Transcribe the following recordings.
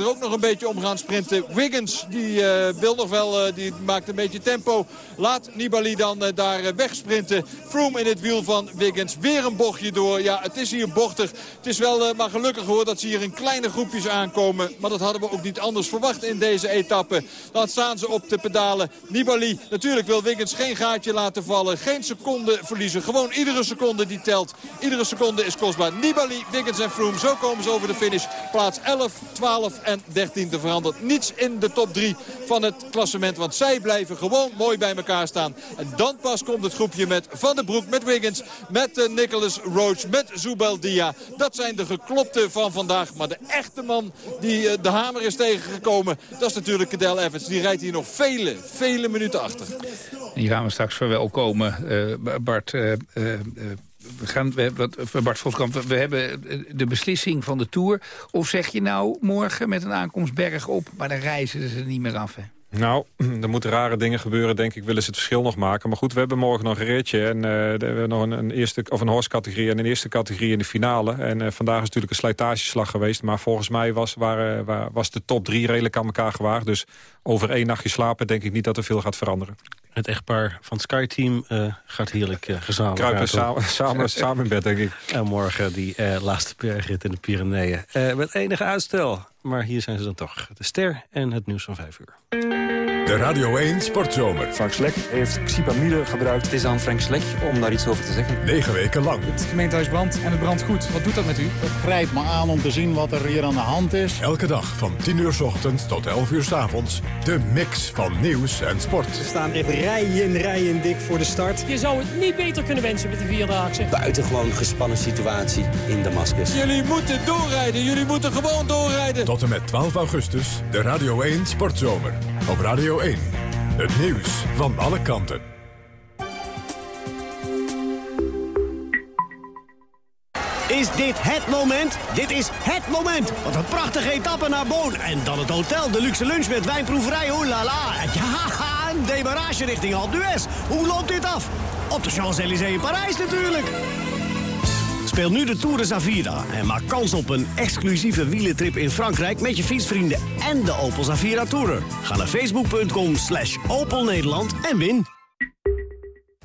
er ook nog een beetje om gaan sprinten. Wiggins die uh, wil nog wel, uh, die maakt een beetje tempo. Laat Nibali dan uh, daar wegsprinten. Froome in het wiel van Wiggins. Weer een bochtje door. Ja, het is hier bochtig. Het is wel maar gelukkig hoor dat ze hier in kleine groepjes aankomen. Maar dat hadden we ook niet anders verwacht in deze etappe. Dan staan ze op de pedalen. Nibali, natuurlijk wil Wiggins geen gaatje laten vallen. Geen seconde verliezen. Gewoon iedere seconde die telt. Iedere seconde is kostbaar. Nibali, Wiggins en Froome. Zo komen ze over de finish. Plaats 11, 12 en 13 te verandert niets in de top 3 van het klassement. Want zij blijven gewoon mooi bij elkaar staan. En dan pas komt het groepje met Van der Broek, met Wiggins, met uh, Nicholas Roach, met Zubeldia. Dat zijn de geklopte van vandaag. Maar de echte man die uh, de hamer is tegengekomen, dat is natuurlijk Cadel Evans. Die rijdt hier nog vele, vele minuten achter. Die gaan we straks verwelkomen, uh, Bart we gaan, we, wat, Bart Voskamp, we hebben de beslissing van de Tour. Of zeg je nou morgen met een aankomst berg op, maar dan reizen ze er niet meer af, hè? Nou, er moeten rare dingen gebeuren, denk ik, willen ze het verschil nog maken. Maar goed, we hebben morgen nog een ritje. En uh, we hebben nog een, een, eerste, of een horse-categorie en een eerste categorie in de finale. En vandaag is natuurlijk een slijtageslag geweest. Maar volgens mij was, waren, was de top drie redelijk aan elkaar gewaagd. Dus over één nachtje slapen denk ik niet dat er veel gaat veranderen. Het echtpaar van het Sky-team uh, gaat heerlijk uh, gezamenlijk Kruipen samen, samen, samen in bed, denk ik. En morgen die uh, laatste bergrit in de Pyreneeën. met enige uitstel. Maar hier zijn ze dan toch. De ster en het nieuws van vijf uur. De Radio 1 Sportzomer. Frank Slek heeft xipamide gebruikt. Het is aan Frank Slek om daar iets over te zeggen. Negen weken lang. Het gemeentehuis brandt en het brandt goed. Wat doet dat met u? Het grijpt me aan om te zien wat er hier aan de hand is. Elke dag van 10 uur s ochtends tot 11 uur s avonds. De mix van nieuws en sport. We staan echt rijen rijen dik voor de start. Je zou het niet beter kunnen wensen met de Vierdaagse. Buitengewoon gespannen situatie in Damascus. Jullie moeten doorrijden. Jullie moeten gewoon doorrijden. Tot en met 12 augustus. De Radio 1 Sportzomer. Op Radio 1. Het nieuws van alle kanten. Is dit het moment? Dit is het moment. Wat een prachtige etappe naar Boon. En dan het hotel, de luxe lunch met wijnproeverij. Oh la la. Ja, een demarage richting Alpe. Hoe loopt dit af? Op de Champs-Élysées in Parijs natuurlijk. Speel nu de Tour de Zavira en maak kans op een exclusieve wielentrip in Frankrijk... met je fietsvrienden en de Opel Zavira Tourer. Ga naar facebook.com slash Opel Nederland en win.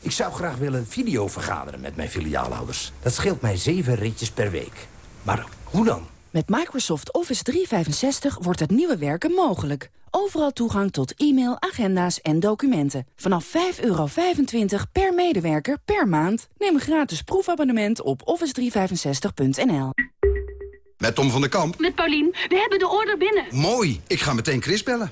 Ik zou graag willen video vergaderen met mijn filiaalhouders. Dat scheelt mij zeven ritjes per week. Maar hoe dan? Met Microsoft Office 365 wordt het nieuwe werken mogelijk. Overal toegang tot e-mail, agenda's en documenten. Vanaf 5,25 per medewerker per maand. Neem een gratis proefabonnement op office365.nl. Met Tom van der Kamp. Met Paulien. We hebben de order binnen. Mooi. Ik ga meteen Chris bellen.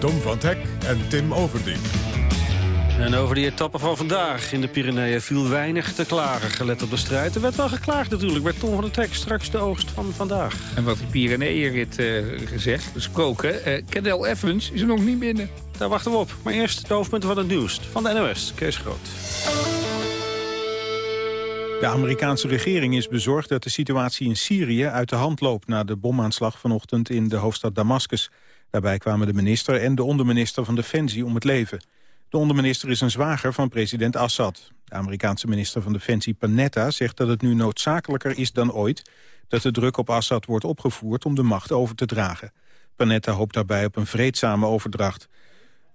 Tom van Hek en Tim Overdien. En over die etappe van vandaag in de Pyreneeën viel weinig te klagen. Gelet op de strijd. Er werd wel geklaagd natuurlijk. Werd Tom van der Hek straks de oogst van vandaag. En wat die Pyreneeënrit uh, gezegd, gesproken. Uh, Cadel Evans is er nog niet binnen. Daar wachten we op. Maar eerst de hoofdpunten van het nieuws. Van de NOS, Kees Groot. De Amerikaanse regering is bezorgd dat de situatie in Syrië uit de hand loopt... na de bomaanslag vanochtend in de hoofdstad Damascus. Daarbij kwamen de minister en de onderminister van Defensie om het leven. De onderminister is een zwager van president Assad. De Amerikaanse minister van Defensie Panetta zegt dat het nu noodzakelijker is dan ooit... dat de druk op Assad wordt opgevoerd om de macht over te dragen. Panetta hoopt daarbij op een vreedzame overdracht.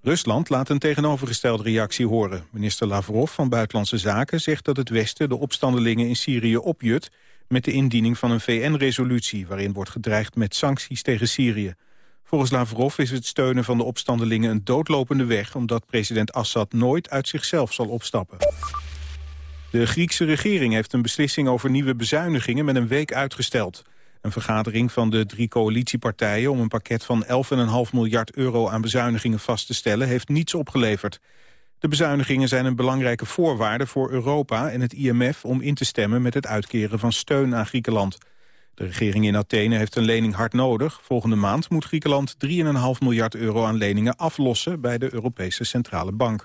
Rusland laat een tegenovergestelde reactie horen. Minister Lavrov van Buitenlandse Zaken zegt dat het Westen de opstandelingen in Syrië opjut... met de indiening van een VN-resolutie waarin wordt gedreigd met sancties tegen Syrië. Volgens Lavrov is het steunen van de opstandelingen een doodlopende weg... omdat president Assad nooit uit zichzelf zal opstappen. De Griekse regering heeft een beslissing over nieuwe bezuinigingen... met een week uitgesteld. Een vergadering van de drie coalitiepartijen... om een pakket van 11,5 miljard euro aan bezuinigingen vast te stellen... heeft niets opgeleverd. De bezuinigingen zijn een belangrijke voorwaarde voor Europa en het IMF... om in te stemmen met het uitkeren van steun aan Griekenland. De regering in Athene heeft een lening hard nodig. Volgende maand moet Griekenland 3,5 miljard euro aan leningen aflossen bij de Europese Centrale Bank.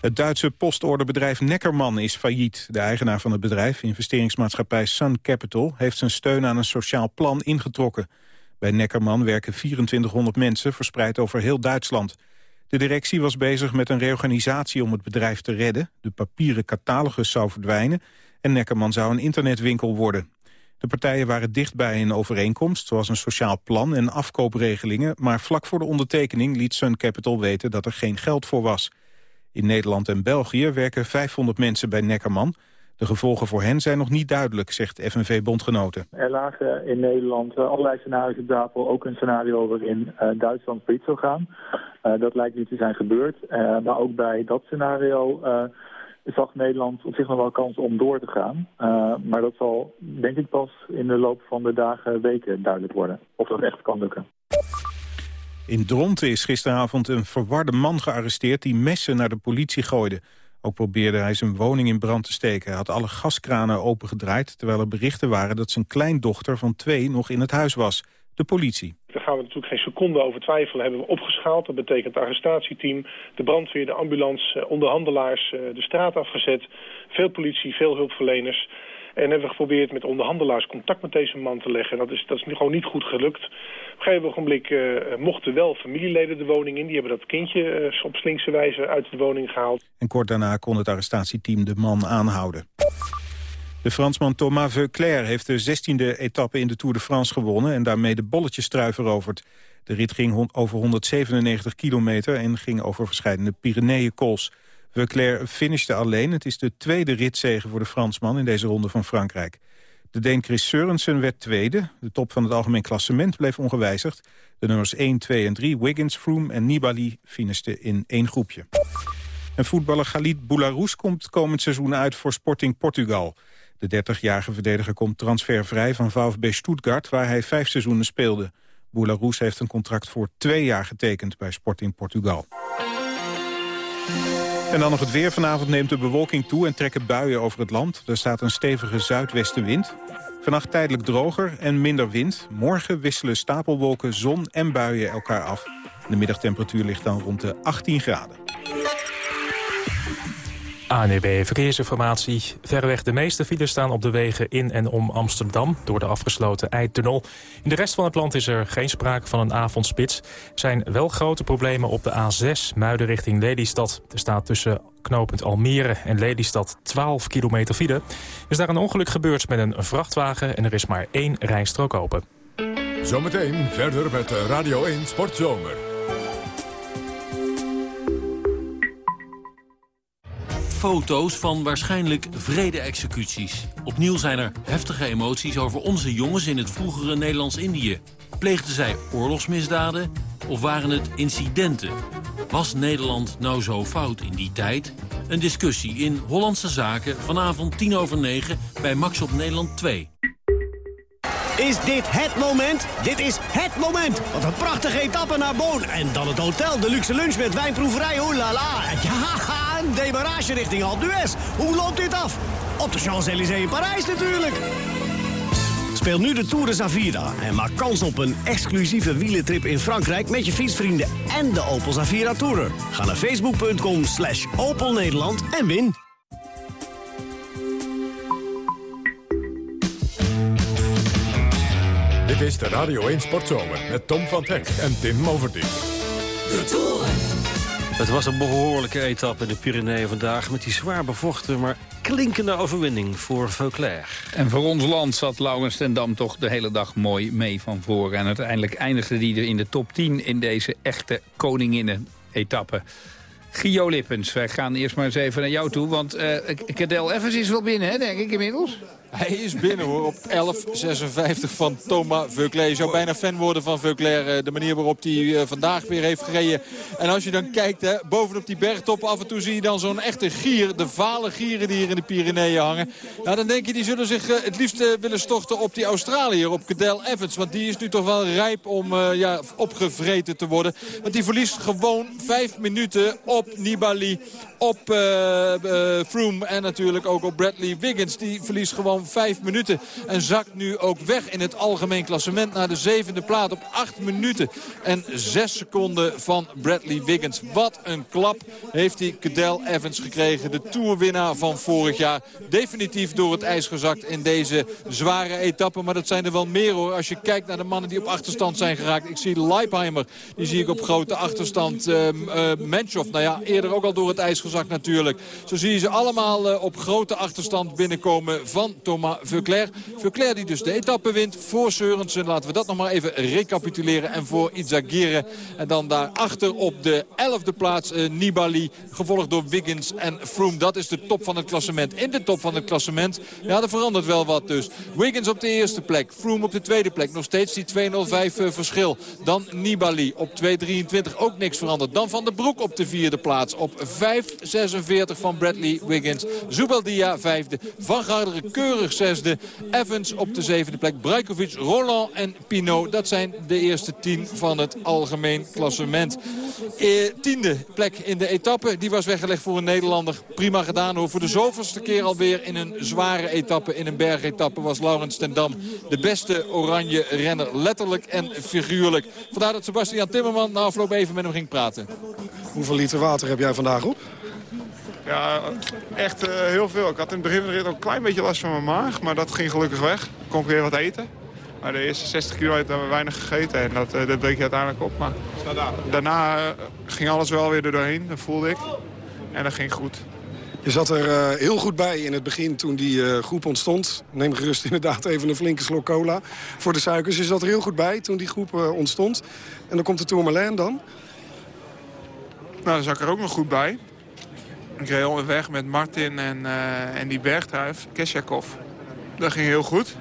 Het Duitse postorderbedrijf Neckerman is failliet. De eigenaar van het bedrijf, investeringsmaatschappij Sun Capital... heeft zijn steun aan een sociaal plan ingetrokken. Bij Neckerman werken 2400 mensen, verspreid over heel Duitsland. De directie was bezig met een reorganisatie om het bedrijf te redden. De papieren catalogus zou verdwijnen en Neckerman zou een internetwinkel worden. De partijen waren dichtbij een overeenkomst, zoals een sociaal plan en afkoopregelingen, maar vlak voor de ondertekening liet Sun Capital weten dat er geen geld voor was. In Nederland en België werken 500 mensen bij Neckerman. De gevolgen voor hen zijn nog niet duidelijk, zegt FNV-bondgenoten. Er lagen in Nederland uh, allerlei scenario's op tafel. Ook een scenario waarin uh, Duitsland failliet zou gaan. Uh, dat lijkt niet te zijn gebeurd. maar ook bij dat scenario zag Nederland op zich nog wel kans om door te gaan. maar dat zal denk ik pas in de loop van de dagen, weken duidelijk worden. Of dat echt kan lukken. In Dronten is gisteravond een verwarde man gearresteerd... die messen naar de politie gooide. Ook probeerde hij zijn woning in brand te steken. Hij had alle gaskranen opengedraaid... terwijl er berichten waren dat zijn kleindochter van twee nog in het huis was. De politie. Daar gaan we natuurlijk geen seconde over twijfelen. Hebben we opgeschaald. Dat betekent het arrestatieteam, de brandweer, de ambulance, eh, onderhandelaars... Eh, de straat afgezet. Veel politie, veel hulpverleners... En hebben we geprobeerd met onderhandelaars contact met deze man te leggen. Dat is, dat is nu gewoon niet goed gelukt. Op een gegeven ogenblik uh, mochten wel familieleden de woning in. Die hebben dat kindje uh, op slinkse wijze uit de woning gehaald. En kort daarna kon het arrestatieteam de man aanhouden. De Fransman Thomas Veuclair heeft de 16e etappe in de Tour de France gewonnen... en daarmee de bolletjestrui veroverd. De rit ging over 197 kilometer en ging over verschillende Pyreneeën-kools. Leclerc finishte alleen. Het is de tweede ritzege voor de Fransman in deze ronde van Frankrijk. De Deen Chris Sørensen werd tweede. De top van het algemeen klassement bleef ongewijzigd. De nummers 1, 2 en 3, Wiggins, Froome en Nibali, finishten in één groepje. En voetballer Galit Boularus komt komend seizoen uit voor Sporting Portugal. De 30-jarige verdediger komt transfervrij van VfB Stuttgart... waar hij vijf seizoenen speelde. Boularus heeft een contract voor twee jaar getekend bij Sporting Portugal. En dan nog het weer. Vanavond neemt de bewolking toe en trekken buien over het land. Er staat een stevige zuidwestenwind. Vannacht tijdelijk droger en minder wind. Morgen wisselen stapelwolken, zon en buien elkaar af. De middagtemperatuur ligt dan rond de 18 graden. ANEB Verkeersinformatie. Verreweg de meeste files staan op de wegen in en om Amsterdam... door de afgesloten Eitunnel. In de rest van het land is er geen sprake van een avondspits. Zijn wel grote problemen op de A6, Muiden richting Lelystad. Er staat tussen knooppunt Almere en Lelystad 12 kilometer file. Is daar een ongeluk gebeurd met een vrachtwagen... en er is maar één rijstrook open. Zometeen verder met Radio 1 Sportzomer. Foto's van waarschijnlijk vrede-executies. Opnieuw zijn er heftige emoties over onze jongens in het vroegere Nederlands-Indië. Pleegden zij oorlogsmisdaden of waren het incidenten? Was Nederland nou zo fout in die tijd? Een discussie in Hollandse Zaken vanavond 10 over 9 bij Max op Nederland 2. Is dit het moment? Dit is het moment. Wat een prachtige etappe naar Boon. En dan het hotel, de luxe lunch met wijnproeverij. Oh la la. Een demarage richting Alpe d'Huez. Hoe loopt dit af? Op de Champs-Élysées in Parijs natuurlijk. Speel nu de Tour de Zavira en maak kans op een exclusieve wielentrip in Frankrijk... met je fietsvrienden en de Opel Zavira Tourer. Ga naar facebook.com slash Opel Nederland en win. Dit is de Radio 1 Sportzomer met Tom van Hek en Tim Overdien. De Tour. Het was een behoorlijke etappe in de Pyreneeën vandaag... met die zwaar bevochten, maar klinkende overwinning voor Veuclair. En voor ons land zat Laurens ten Dam toch de hele dag mooi mee van voren. En uiteindelijk eindigde hij er in de top 10 in deze echte koninginnen-etappe. Gio Lippens, wij gaan eerst maar eens even naar jou toe. Want uh, Cadel Evans is wel binnen, hè, denk ik inmiddels? Hij is binnen hoor, op 11.56 van Thomas Veuclair. Je zou bijna fan worden van Veuclair. Eh, de manier waarop hij eh, vandaag weer heeft gereden. En als je dan kijkt, hè, bovenop die bergtop af en toe zie je dan zo'n echte gier. De vale gieren die hier in de Pyreneeën hangen. Nou, dan denk je, die zullen zich het liefst willen storten op die Australiër, op Cadel Evans. Want die is nu toch wel rijp om ja, opgevreten te worden. Want die verliest gewoon vijf minuten op Nibali, op uh, Froome en natuurlijk ook op Bradley Wiggins. Die verliest gewoon vijf minuten. En zakt nu ook weg in het algemeen klassement naar de zevende plaats op acht minuten. En zes seconden van Bradley Wiggins. Wat een klap heeft die Cadel Evans gekregen. De toerwinnaar van vorig jaar. Definitief door het ijs gezakt in deze zware etappe. Maar dat zijn er wel meer hoor. Als je kijkt naar de mannen die op achterstand zijn geraakt. Ik zie Leipheimer. Die zie ik op grote achterstand. Uh, nou ja, eerder ook al door het ijs gezakt natuurlijk. Zo zie je ze allemaal uh, op grote achterstand binnenkomen van Thomas Veuclair. Veuclair die dus de etappe wint voor Seurensen. Laten we dat nog maar even recapituleren. En voor Izagirre. En dan daarachter op de 11e plaats uh, Nibali. Gevolgd door Wiggins en Froome. Dat is de top van het klassement. In de top van het klassement, ja, er verandert wel wat dus. Wiggins op de eerste plek. Froome op de tweede plek. Nog steeds die 205 uh, verschil. Dan Nibali op 2.23. Ook niks veranderd. Dan Van der Broek op de vierde plaats. Op 5.46 van Bradley Wiggins. Zubeldia vijfde. Van Garderen keurig zesde. Evans op de zevende plek. Brajkovic, Roland en Pinot. Dat zijn de eerste tien van het algemeen klassement. Eh, tiende plek in de etappe. Die was weggelegd voor een Nederlander. Prima gedaan hoor. Voor de zoveelste keer alweer in een zware etappe. In een bergetappe was Laurens ten Dam de beste oranje renner. Letterlijk en figuurlijk. Vandaar dat Sebastian Timmerman na afloop even met hem ging praten. Hoeveel liter water heb jij vandaag op? Ja, echt uh, heel veel. Ik had in het begin ook een klein beetje last van mijn maag. Maar dat ging gelukkig weg. Ik kon weer wat eten. Maar de eerste 60 kilometer hebben we weinig gegeten. En dat, uh, dat deed je uiteindelijk op. Maar daarna uh, ging alles wel weer er doorheen. Dat voelde ik. En dat ging goed. Je zat er heel goed bij in het begin toen die groep ontstond. Neem gerust inderdaad even een flinke slok cola voor de suikers. Je zat er heel goed bij toen die groep ontstond. En dan komt de Tourmaline dan? Nou, daar zat ik er ook nog goed bij. Ik reed onderweg met Martin en, en die bergtruif, Kesjakov. Dat ging heel goed.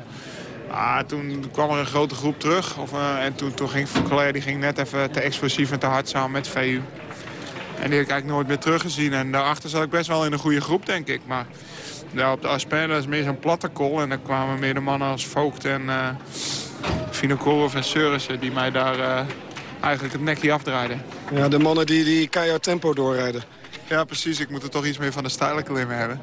Ah, toen kwam er een grote groep terug. Of, en toen, toen ging Claire die ging net even te explosief en te hard samen met VU. En die heb ik eigenlijk nooit meer teruggezien. En daarachter zat ik best wel in een goede groep, denk ik. Maar ja, op de Aspen is meer zo'n platte kol. En dan kwamen meer de mannen als Vogt en uh, en Seurissen... die mij daar eigenlijk het nekje afdraaiden. Ja, de mannen die, die keihard tempo doorrijden. Ja, precies. Ik moet er toch iets meer van de stijle klimmen hebben.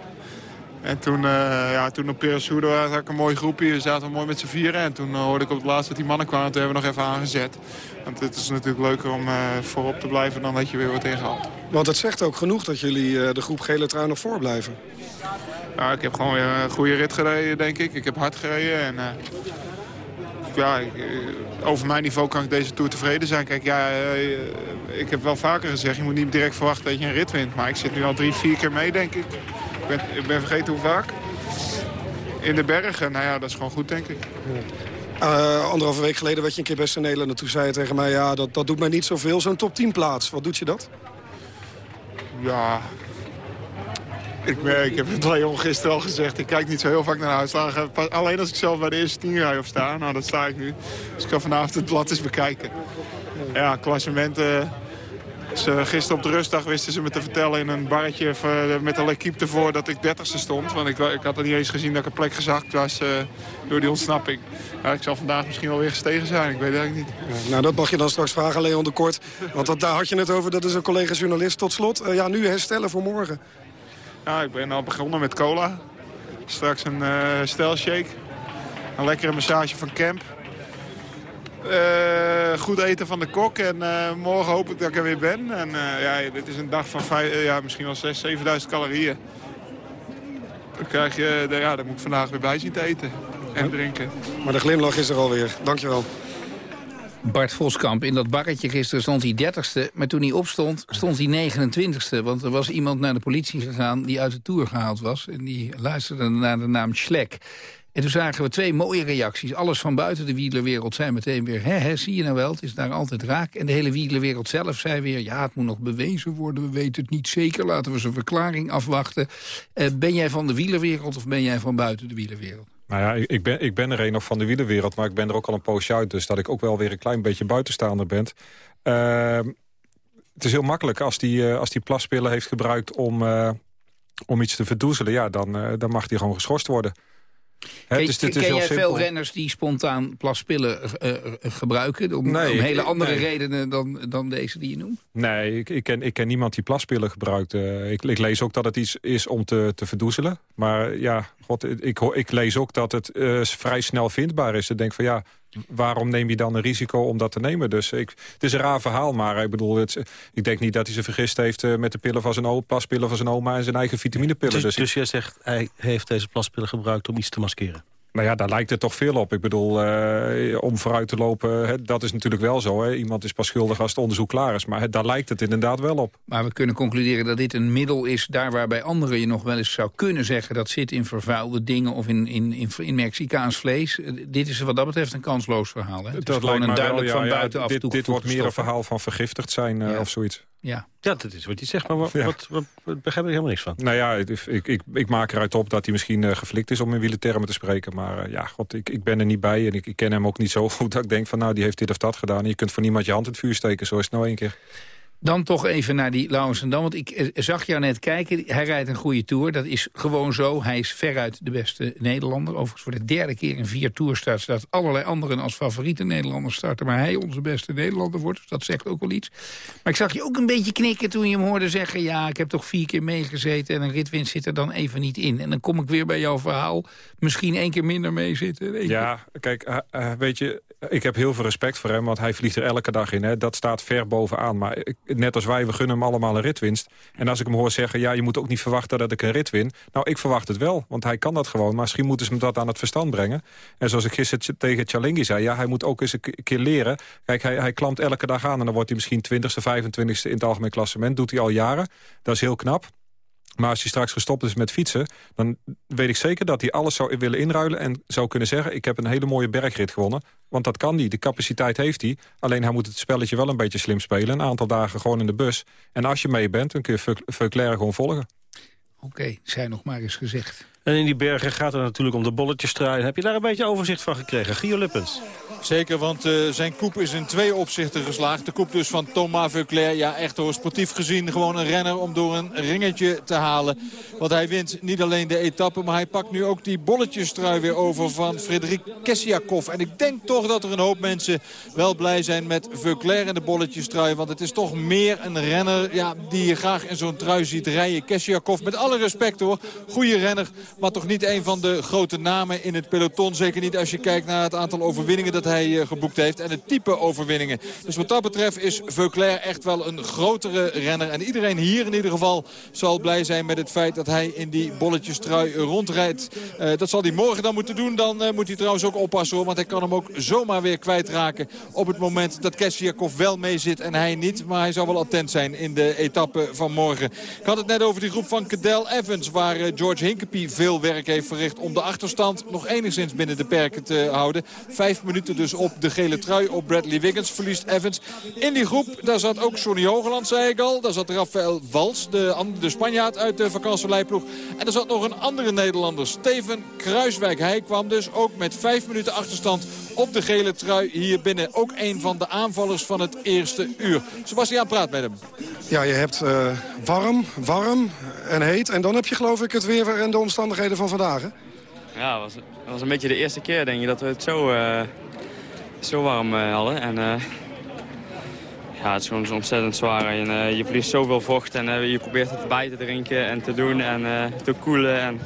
En toen, uh, ja, toen op Perasudo had ik een mooi groepje. We zaten mooi met z'n vieren. En toen uh, hoorde ik op het laatste dat die mannen kwamen. Toen hebben we nog even aangezet. Want het is natuurlijk leuker om uh, voorop te blijven dan dat je weer wordt ingehaald. Want het zegt ook genoeg dat jullie de groep gele trui nog voorblijven. Ja, ik heb gewoon weer een goede rit gereden, denk ik. Ik heb hard gereden. En, ja, ik, over mijn niveau kan ik deze Tour tevreden zijn. Kijk, ja, ik heb wel vaker gezegd, je moet niet direct verwachten dat je een rit wint. Maar ik zit nu al drie, vier keer mee, denk ik. Ik ben, ik ben vergeten hoe vaak. In de bergen, nou ja, dat is gewoon goed, denk ik. Uh, anderhalve week geleden werd je een keer best in Nederland. En toen zei je tegen mij, ja, dat, dat doet mij niet zoveel. Zo'n top 10 plaats, wat doet je dat? Ja, ik, ik heb het Leon gisteren al gezegd. Ik kijk niet zo heel vaak naar de uitslagen. Alleen als ik zelf bij de eerste 10 rij op sta. Nou, dat sta ik nu. Dus ik ga vanavond het blad eens bekijken. Ja, klassementen... Ze, gisteren op de rustdag wisten ze me te vertellen in een barretje met een equipe ervoor dat ik 30ste stond. Want ik, ik had er niet eens gezien dat ik een plek gezakt was door die ontsnapping. Ja, ik zal vandaag misschien wel weer gestegen zijn, ik weet eigenlijk niet. Nou, dat mag je dan straks vragen, Leon de Kort. Want dat, daar had je het over, dat is een collega-journalist. Tot slot, ja, nu herstellen voor morgen. Ja, ik ben al begonnen met cola. Straks een uh, stelshake. Een lekkere massage van Camp. Uh, goed eten van de kok. En uh, morgen hoop ik dat ik er weer ben. En uh, ja, dit is een dag van vijf, ja, misschien wel 6.000, 7.000 calorieën. Dan, krijg je, ja, dan moet ik vandaag weer bij zien te eten en drinken. Maar de glimlach is er alweer. Dankjewel. Bart Voskamp, in dat barretje gisteren stond hij 30ste. Maar toen hij opstond, stond hij 29ste. Want er was iemand naar de politie gegaan die uit de Tour gehaald was. En die luisterde naar de naam Schlek. En toen zagen we twee mooie reacties. Alles van buiten de wielerwereld zei meteen weer... hè, hè, zie je nou wel, het is daar altijd raak. En de hele wielerwereld zelf zei weer... ja, het moet nog bewezen worden, we weten het niet zeker. Laten we zijn verklaring afwachten. Uh, ben jij van de wielerwereld of ben jij van buiten de wielerwereld? Nou ja, ik ben, ik ben er een nog van de wielerwereld... maar ik ben er ook al een poosje uit. Dus dat ik ook wel weer een klein beetje buitenstaander ben. Uh, het is heel makkelijk als die, uh, als die plaspillen heeft gebruikt... om, uh, om iets te verdoezelen. Ja, dan, dan mag die gewoon geschorst worden. Ken, heel jij simpel. veel renners die spontaan plaspillen eh, eh, gebruiken? Om, Nee, om ik- hele andere nee. redenen dan, dan deze die je noemt? Nee, ik, ik, ken, ik ken niemand die plaspillen gebruikt. Eh, ik, ik lees ook dat het iets is om te, te verdoezelen. Maar ja, god, ik, ik lees ook dat het vrij snel vindbaar is. Ik denk van ja, waarom neem je dan een risico om dat te nemen? Dus ik, het is een raar verhaal, maar ik bedoel, het, ik denk niet dat hij zich vergist heeft... eh, met de pillen van zijn oma, plaspillen van zijn oma en zijn eigen vitaminepillen. Dus, Dus, dus jij zegt, hij heeft deze plaspillen gebruikt om iets te maskeren? Nou ja, daar lijkt het toch veel op. Ik bedoel, eh, om vooruit te lopen, hè, dat is natuurlijk wel zo. Hè. Iemand is pas schuldig als het onderzoek klaar is. Maar daar lijkt het inderdaad wel op. Maar we kunnen concluderen dat dit een middel is... daar waar bij anderen je nog wel eens zou kunnen zeggen... dat zit in vervuilde dingen of in, in, in, in Mexicaans vlees. Eh, Dit is wat dat betreft een kansloos verhaal. Hè? Het is gewoon een duidelijk wel, ja, van ja, buitenaf dit, dit wordt meer een verhaal van vergiftigd zijn eh, Ja. of zoiets. Ja. Ja, dat is wat je zegt, maar wat, Ja. wat, wat, wat begrijp ik helemaal niks van. Nou ja, ik, ik, ik, ik maak eruit op dat hij misschien eh, geflikt is om in wielertermen te spreken. Maar eh, ja, god, ik, ik ben er niet bij en ik, ik ken hem ook niet zo goed dat ik denk van nou, die heeft dit of dat gedaan. En je kunt voor niemand je hand in het vuur steken, zo is het nou één keer. Dan toch even naar die Lauwersendam. Want ik eh, zag jou net kijken. Hij rijdt een goede Tour. Dat is gewoon zo. Hij is veruit de beste Nederlander. Overigens voor de derde keer in vier Tourstarts... dat allerlei anderen als favoriete Nederlanders starten. Maar hij onze beste Nederlander wordt. Dus dat zegt ook wel iets. Maar ik zag je ook een beetje knikken toen je hem hoorde zeggen... ja, ik heb toch vier keer meegezeten en een ritwinst zit er dan even niet in. En dan kom ik weer bij jouw verhaal. Misschien één keer minder meezitten. Één Ja, kijk, eh, eh, weet je, ik heb heel veel respect voor hem, want hij vliegt er elke dag in. Hè. Dat staat ver bovenaan. Maar ik- net als wij, we gunnen hem allemaal een ritwinst. En als ik hem hoor zeggen, ja, je moet ook niet verwachten dat ik een rit win. Nou, ik verwacht het wel, want hij kan dat gewoon. Maar misschien moeten ze hem dat aan het verstand brengen. En zoals ik gisteren tegen Chalingi zei, ja, hij moet ook eens een keer leren. Kijk, hij, hij klampt elke dag aan en dan wordt hij misschien 20ste, 25ste in het algemeen klassement. Doet hij al jaren. Dat is heel knap. Maar als hij straks gestopt is met fietsen... dan weet ik zeker dat hij alles zou willen inruilen... en zou kunnen zeggen, ik heb een hele mooie bergrit gewonnen. Want dat kan hij, de capaciteit heeft hij. Alleen hij moet het spelletje wel een beetje slim spelen. Een aantal dagen gewoon in de bus. En als je mee bent, dan kun je Veu- Veuclair gewoon volgen. Oké, zij nog maar eens gezegd. En in die bergen gaat het natuurlijk om de bolletjesstrui. Heb je daar een beetje overzicht van gekregen? Gio Lippens. Zeker, want eh, zijn koep is in twee opzichten geslaagd. De koep dus van Thomas Veuclair. Ja, echt hoor, sportief gezien gewoon een renner om door een ringetje te halen. Want hij wint niet alleen de etappe, maar hij pakt nu ook die bolletjestrui weer over van Frederik Kessiakov. En ik denk toch dat er een hoop mensen wel blij zijn met Veuclair en de bolletjestrui. Want het is toch meer een renner ja, die je graag in zo'n trui ziet rijden. Kessiakov, met alle respect hoor, goede renner. Maar toch niet een van de grote namen in het peloton. Zeker niet als je kijkt naar het aantal overwinningen dat hij eh, geboekt heeft. En het type overwinningen. Dus wat dat betreft is Veuclair echt wel een grotere renner. En iedereen hier in ieder geval zal blij zijn met het feit dat hij in die bolletjestrui rondrijdt. Eh, dat zal hij morgen dan moeten doen. Dan eh, moet hij trouwens ook oppassen hoor. Want hij kan hem ook zomaar weer kwijtraken op het moment dat Kessiakov wel mee zit en hij niet. Maar hij zal wel attent zijn in de etappe van morgen. Ik had het net over die groep van Cadel Evans. Waar George Hinkepie veel werk heeft verricht om de achterstand nog enigszins binnen de perken te houden. Vijf minuten dus op de gele trui op Bradley Wiggins verliest Evans. In die groep, daar zat ook Sonny Hogeland, zei ik al. Daar zat Rafael Wals, de, de Spanjaard uit de vakantieleiploeg. En er zat nog een andere Nederlander, Steven Kruiswijk. Hij kwam dus ook met vijf minuten achterstand op de gele trui hier binnen. Ook een van de aanvallers van het eerste uur. Sebastiaan praat met hem. Ja, je hebt eh, warm, warm en heet. En dan heb je geloof ik het weer en de omstandigheden van vandaag. Hè? Ja, het was, het was een beetje de eerste keer denk ik dat we het zo, eh, zo warm eh, hadden. En, eh, ja, het is gewoon ontzettend zwaar. En, eh, je verliest zoveel vocht en je probeert het bij te drinken en te doen en eh, te koelen. En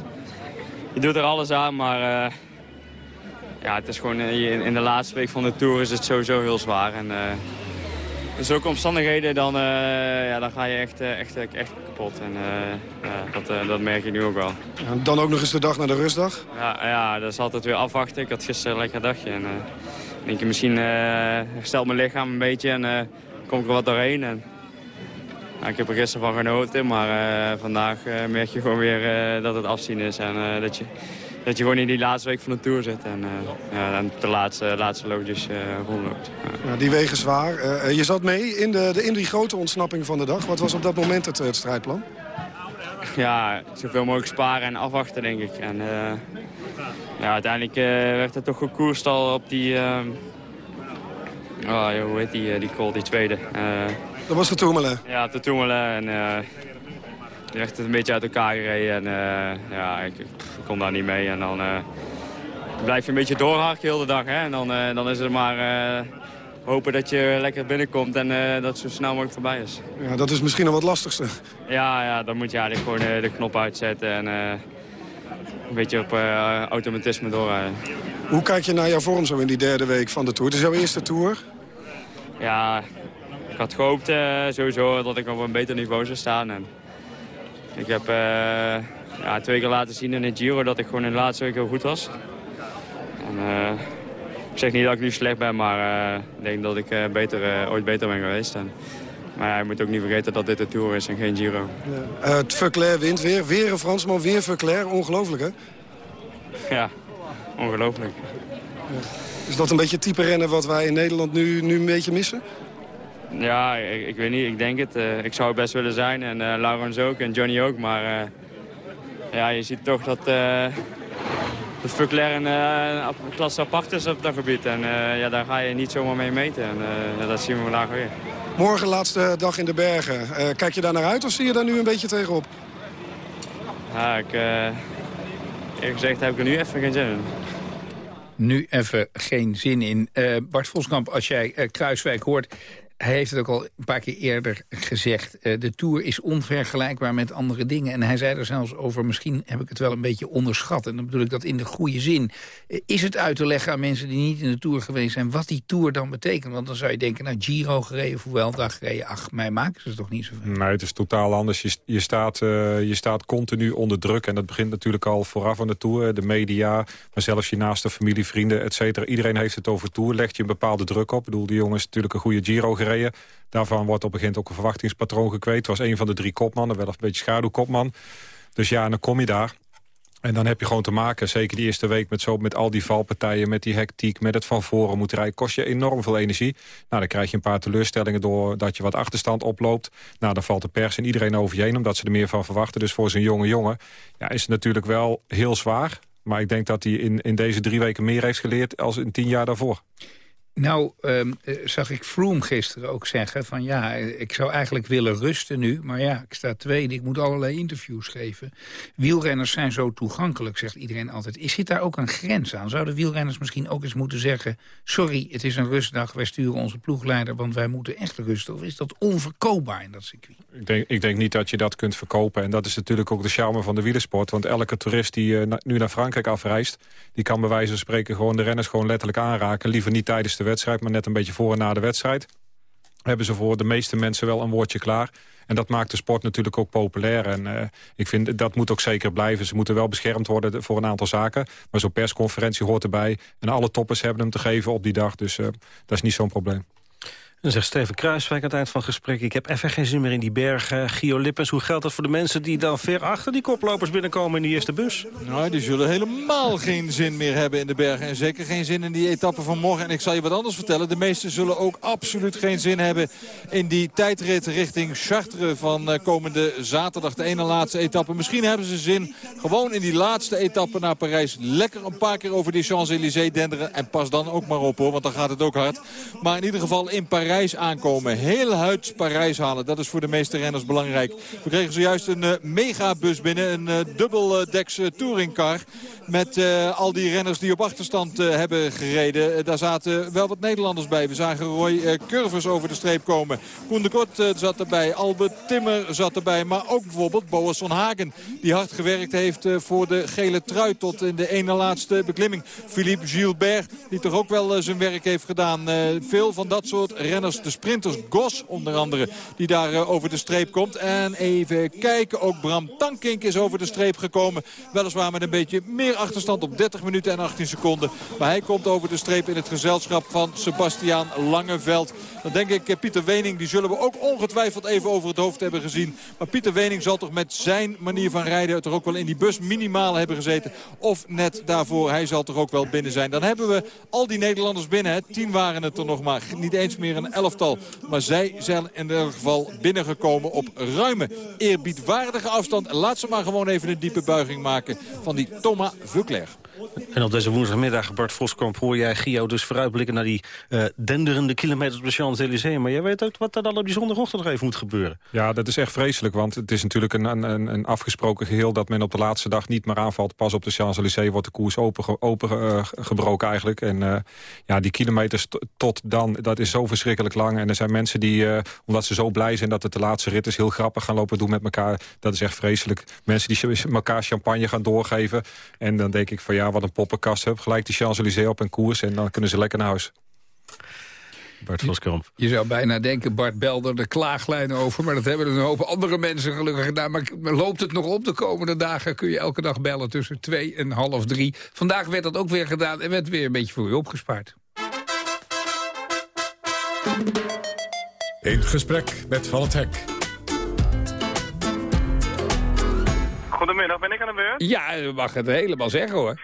je doet er alles aan, maar eh, ja, het is gewoon eh, in, de laatste week van de Tour is het sowieso heel zwaar. En, eh, in zulke omstandigheden, dan, eh, ja, dan ga je echt, echt, echt kapot. En dat, dat merk je nu ook wel. En dan ook nog eens de dag na de rustdag. Ja, ja, dat is altijd weer afwachten. Ik had gisteren een lekker dagje. En, denk je, misschien herstelt mijn lichaam een beetje en kom ik er wat doorheen. En, nou, ik heb er gisteren van genoten, maar vandaag merk je gewoon weer dat het afzien is. En dat, je, dat je gewoon in die laatste week van de Tour zit. En, eh, en de laatste, laatste loodjes eh rondloopt. Die wegen zwaar. Eh, je zat mee in, de, de, in die grote ontsnapping van de dag. Wat was op dat moment het, het strijdplan? ja, zoveel mogelijk sparen en afwachten, denk ik. En ja, uiteindelijk werd het toch gekoerst al op die... oh, joh, hoe heet die, die call, die tweede? Dat was de Tourmalet. ja, te Toemelen. En eh, het een beetje uit elkaar gereden. En eh, ja, ik, ik kon daar niet mee. En dan, eh, blijf je een beetje doorhaken heel de dag. Hè? En dan, dan is het maar hopen dat je lekker binnenkomt en dat het zo snel mogelijk voorbij is. Ja, dat is misschien nog wat lastigste. Ja, ja dan moet je eigenlijk gewoon de knop uitzetten en een beetje op automatisme doorrijden. Hoe kijk je naar jouw vorm zo in die derde week van de Tour? Het is jouw eerste Tour? Ja, ik had gehoopt sowieso dat ik op een beter niveau zou staan. En ik heb uh, ja, twee keer laten zien in het Giro dat ik gewoon in de laatste week heel goed was. En, uh, ik zeg niet dat ik nu slecht ben, maar ik denk dat ik beter, ooit beter ben geweest. En, maar ja, je moet ook niet vergeten dat dit de Tour is en geen Giro. Ja. het Verclair wint weer. Weer een Fransman, weer Verclair. Ongelooflijk, hè? Ja, ongelooflijk. Ja. Is dat een beetje het type rennen wat wij in Nederland nu, nu een beetje missen? Ja, ik, ik weet niet. Ik denk het. Uh, ik zou het best willen zijn. En uh, Laurens ook en Johnny ook. Maar uh, ja, je ziet toch dat, uh, dat Fuckler een uh, klasse apart is op dat gebied. En ja, daar ga je niet zomaar mee meten. En ja, dat zien we vandaag weer. Morgen laatste dag in de bergen. kijk je daar naar uit of zie je daar nu een beetje tegenop? Ja, ik, eerlijk gezegd heb ik er nu even geen zin in nu even geen zin in. Uh, Bart Voskamp, als jij uh, Kruiswijk hoort... Hij heeft het ook al een paar keer eerder gezegd. Uh, de Tour is onvergelijkbaar met andere dingen. En hij zei er zelfs over, misschien heb ik het wel een beetje onderschat. En dan bedoel ik dat in de goede zin. Uh, is het uit te leggen aan mensen die niet in de Tour geweest zijn... wat die Tour dan betekent? Want dan zou je denken, nou Giro gereden Vuelta gereden... ach, mij maken ze toch niet zoveel. Nee, het is totaal anders. Je, je, staat, uh, je staat continu onder druk. En dat begint natuurlijk al vooraf aan de Tour. De media, maar zelfs je naaste familie, vrienden, et cetera. Iedereen heeft het over Tour. Legt je een bepaalde druk op. Ik bedoel, die jongens natuurlijk een goede Giro Daarvan wordt op een gegeven moment ook een verwachtingspatroon gekweet. Het was een van de drie kopmannen, wel een beetje schaduwkopman. Dus ja, dan kom je daar. En dan heb je gewoon te maken, zeker die eerste week... met, zo, met al die valpartijen, met die hectiek, met het van voren moeten rijden... kost je enorm veel energie. Nou, dan krijg je een paar teleurstellingen doordat je wat achterstand oploopt. Nou, dan valt de pers en iedereen over je heen... omdat ze er meer van verwachten. Dus voor zo'n jonge jongen ja, is het natuurlijk wel heel zwaar. Maar ik denk dat hij in, in deze drie weken meer heeft geleerd... als in tien jaar daarvoor. Nou, um, zag ik Froome gisteren ook zeggen van ja, ik zou eigenlijk willen rusten nu. Maar ja, ik sta tweede, ik moet allerlei interviews geven. Wielrenners zijn zo toegankelijk, zegt iedereen altijd. Is zit daar ook een grens aan? Zouden wielrenners misschien ook eens moeten zeggen... sorry, het is een rustdag, wij sturen onze ploegleider... want wij moeten echt rusten? Of is dat onverkoopbaar in dat circuit? Ik denk, ik denk niet dat je dat kunt verkopen. En dat is natuurlijk ook de charme van de wielersport. Want elke toerist die uh, nu naar Frankrijk afreist... die kan bij wijze van spreken gewoon de renners gewoon letterlijk aanraken. Liever niet tijdens de wedstrijd, maar net een beetje voor en na de wedstrijd. Hebben ze voor de meeste mensen wel een woordje klaar. En dat maakt de sport natuurlijk ook populair. En uh, ik vind dat moet ook zeker blijven. Ze moeten wel beschermd worden voor een aantal zaken. Maar zo'n persconferentie hoort erbij. En alle toppers hebben hem te geven op die dag. Dus uh, dat is niet zo'n probleem. Dan zegt Steven Kruiswijk aan het eind van het gesprek... ik heb even geen zin meer in die bergen. Gio Lippens, hoe geldt dat voor de mensen die dan ver achter die koplopers binnenkomen in die eerste bus? Nou, die zullen helemaal geen zin meer hebben in de bergen. En zeker geen zin in die etappe van morgen. En ik zal je wat anders vertellen. De meesten zullen ook absoluut geen zin hebben in die tijdrit richting Chartres van eh, komende zaterdag. De ene laatste etappe. Misschien hebben ze zin gewoon in die laatste etappe naar Parijs. Lekker een paar keer over die Champs-Élysées denderen. En pas dan ook maar op hoor, want dan gaat het ook hard. Maar in ieder geval in Parijs Parijs aankomen. Heel huids Parijs halen. Dat is voor de meeste renners belangrijk. We kregen zojuist een uh, megabus binnen. Een uh, dubbeldeks uh, touringcar. Met al die renners die op achterstand hebben gereden. daar zaten wel wat Nederlanders bij. We zagen Roy Curvers over de streep komen. Koen de Kort zat erbij. Albert Timmer zat erbij. Maar ook bijvoorbeeld Boas van Hagen. Die hard gewerkt heeft voor de gele trui tot in de ene laatste beklimming. Philippe Gilbert die toch ook wel zijn werk heeft gedaan. veel van dat soort renners de sprinters Gos onder andere, die daar uh, over de streep komt. En even kijken, ook Bram Tankink is over de streep gekomen. Weliswaar met een beetje meer achterstand op 30 minuten en 18 seconden. Maar hij komt over de streep in het gezelschap van Sebastiaan Langeveld. Dan denk ik, uh, Pieter Wening, die zullen we ook ongetwijfeld even over het hoofd hebben gezien. Maar Pieter Wening zal toch met zijn manier van rijden... toch ook wel in die bus minimaal hebben gezeten. Of net daarvoor, hij zal toch ook wel binnen zijn. Dan hebben we al die Nederlanders binnen. Hè. Tien waren het er nog maar. Niet eens meer een elftal. Maar zij zijn in ieder geval binnengekomen op ruime, eerbiedwaardige afstand. Laat ze maar gewoon even een diepe buiging maken van die Thomas Vuckler. En op deze woensdagmiddag, Bart Voskamp, hoor jij Gio dus vooruitblikken naar die uh, denderende kilometers op de Champs-Élysées. Maar jij weet ook wat er dan op die zondagochtend nog even moet gebeuren. Ja, dat is echt vreselijk, want het is natuurlijk een, een, een afgesproken geheel dat men op de laatste dag niet meer aanvalt. Pas op de Champs-Élysées wordt de koers open, open uh, gebroken eigenlijk. En uh, ja, die kilometers tot dan, dat is zo verschrikkelijk lang. En er zijn mensen die, omdat ze zo blij zijn dat het de laatste rit is, heel grappig gaan lopen doen met elkaar. Dat is echt vreselijk. Mensen die elkaar champagne gaan doorgeven. En dan denk ik van ja, wat een poppenkast heb. Gelijk die Champs-Élysées op en koers en dan kunnen ze lekker naar huis. Bart Voskamp. Je zou bijna denken, Bart belde de klaaglijn over... maar dat hebben een hoop andere mensen gelukkig gedaan. Maar loopt het nog op de komende dagen... kun je elke dag bellen tussen twee en half drie. Vandaag werd dat ook weer gedaan en werd weer een beetje voor u opgespaard. In gesprek met Van het Hek. Goedemiddag, ben ik aan de beurt? Ja, u mag het helemaal zeggen hoor.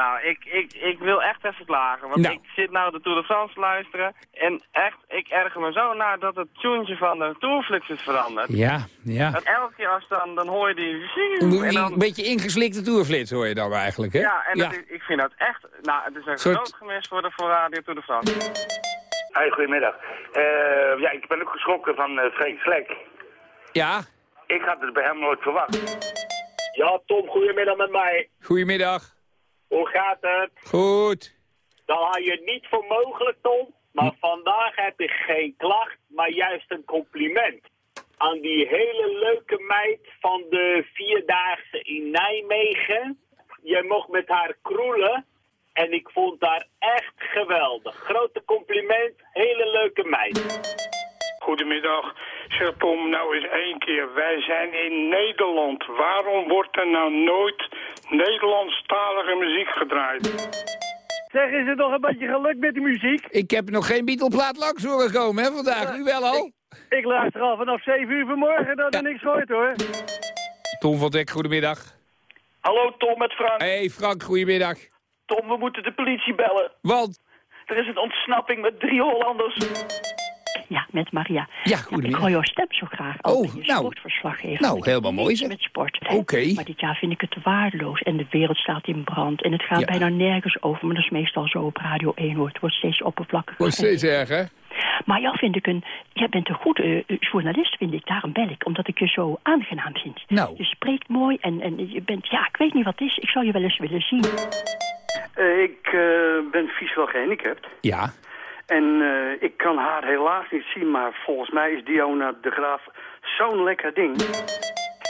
Nou, ik, ik, ik wil echt even klagen, want Nou. ik zit nou de Tour de France te luisteren. En echt, ik erger me zo naar dat het tuentje van de Tourflix is veranderd. Ja, ja. Dat elke keer als dan, dan hoor je die... Een, En dan, beetje ingeslikte toerflits hoor je dan eigenlijk, hè? ja, en is- ik vind dat echt... Nou, het is een Soort- groot gemis voor de voor Radio Tour de France. Hey, goedemiddag. Eh, ja, ik ben ook geschrokken van eh Freek Slek. Ja? Ik had het bij hem nooit verwacht. Ja, Tom, goedemiddag met mij. Goedemiddag. Hoe gaat het? Goed. Dat had je niet voor mogelijk, Tom. Maar vandaag heb ik geen klacht, maar juist een compliment. Aan die hele leuke meid van de Vierdaagse in Nijmegen. Je mocht met haar kroelen. En ik vond haar echt geweldig. Grote compliment, hele leuke meid. Goedemiddag. Zeg Tom, nou eens één keer. Wij zijn in Nederland. Waarom wordt er nou nooit Nederlandstalige muziek gedraaid? Zeg, is het nog een beetje gelukt met de muziek? Ik heb nog geen Beatle-plaat langs horen komen, hè, vandaag. U wel al? Ik luister al vanaf 7 uur vanmorgen dat er niks gehoord hoor. Tom van Dek, goedemiddag. Hallo Tom, met Frank. Hey Frank, goedemiddag. Tom, we moeten de politie bellen. Want? Er is een ontsnapping met drie Hollanders. Ja, met Maria. Ja, ik goedemiddag. hoor jouw stem zo graag. Oh, je nou. sportverslaggever. Nou, Ik heb helemaal mooi, zeg. met sport. Oké. Maar dit jaar vind ik het te waardeloos. En de wereld staat in brand. En het gaat Ja. bijna nergens over. Maar dat is meestal zo op Radio 1 hoor. Het wordt steeds oppervlakkiger. Wordt steeds erger. Maar jou vind ik een... Jij bent een goede eh, journalist, vind ik. Daarom bel ik. Omdat ik je zo aangenaam vind. Nou. Je spreekt mooi en, en je bent... Ja, ik weet niet wat het is. Ik zou je wel eens willen zien. Eh, ik eh, ben visueel gehandicapt. Ja. En eh, ik kan haar helaas niet zien, maar volgens mij is Diona de Graaf zo'n lekker ding.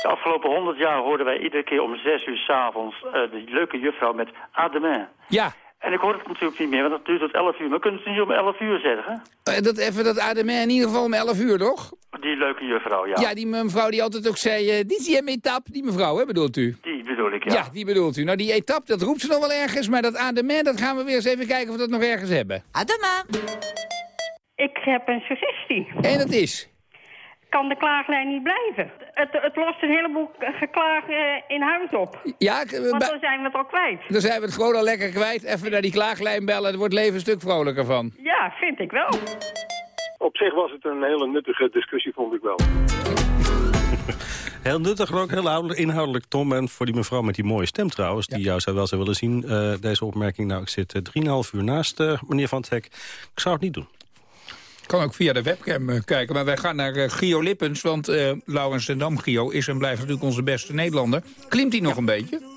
De afgelopen 100 jaar hoorden wij iedere keer om 6 uur s'avonds uh, de leuke juffrouw met Ademin. Ja. En ik hoor het natuurlijk niet meer, want dat duurt tot 11 uur. Maar kunnen ze het niet om 11 uur zeggen? Eh, dat even dat ADMR in ieder geval om 11 uur, toch? Die leuke juffrouw, ja. Ja, die mevrouw die altijd ook zei, eh dit is die etap. Die mevrouw, hè, bedoelt u? Die bedoel ik, ja. Ja, die bedoelt u. Nou, die etap, dat roept ze nog wel ergens. Maar dat ADMR, dat gaan we weer eens even kijken of we dat nog ergens hebben. Adama. Ik heb een suggestie. En dat is? Kan de klaaglijn niet blijven? Het, het lost een heleboel geklaag eh, in huis op. Ja, Want dan zijn we het al kwijt. Dan zijn we het gewoon al lekker kwijt. Even naar die klaaglijn bellen. Er wordt leven een stuk vrolijker van. Ja, vind ik wel. Op zich was het een hele nuttige discussie, vond ik wel. Heel nuttig, maar ook heel inhoudelijk- Tom. En voor die mevrouw met die mooie stem trouwens, die jou zou wel zou willen zien, eh, deze opmerking. Nou, ik zit eh, 3,5 uur naast eh, meneer Van het Hek. Ik zou het niet doen. Kan ook via de webcam eh, kijken. Maar wij gaan naar eh, Gio Lippens. Want eh Laurens Dam, Gio, is en blijft natuurlijk onze beste Nederlander. Klimt hij nog een beetje?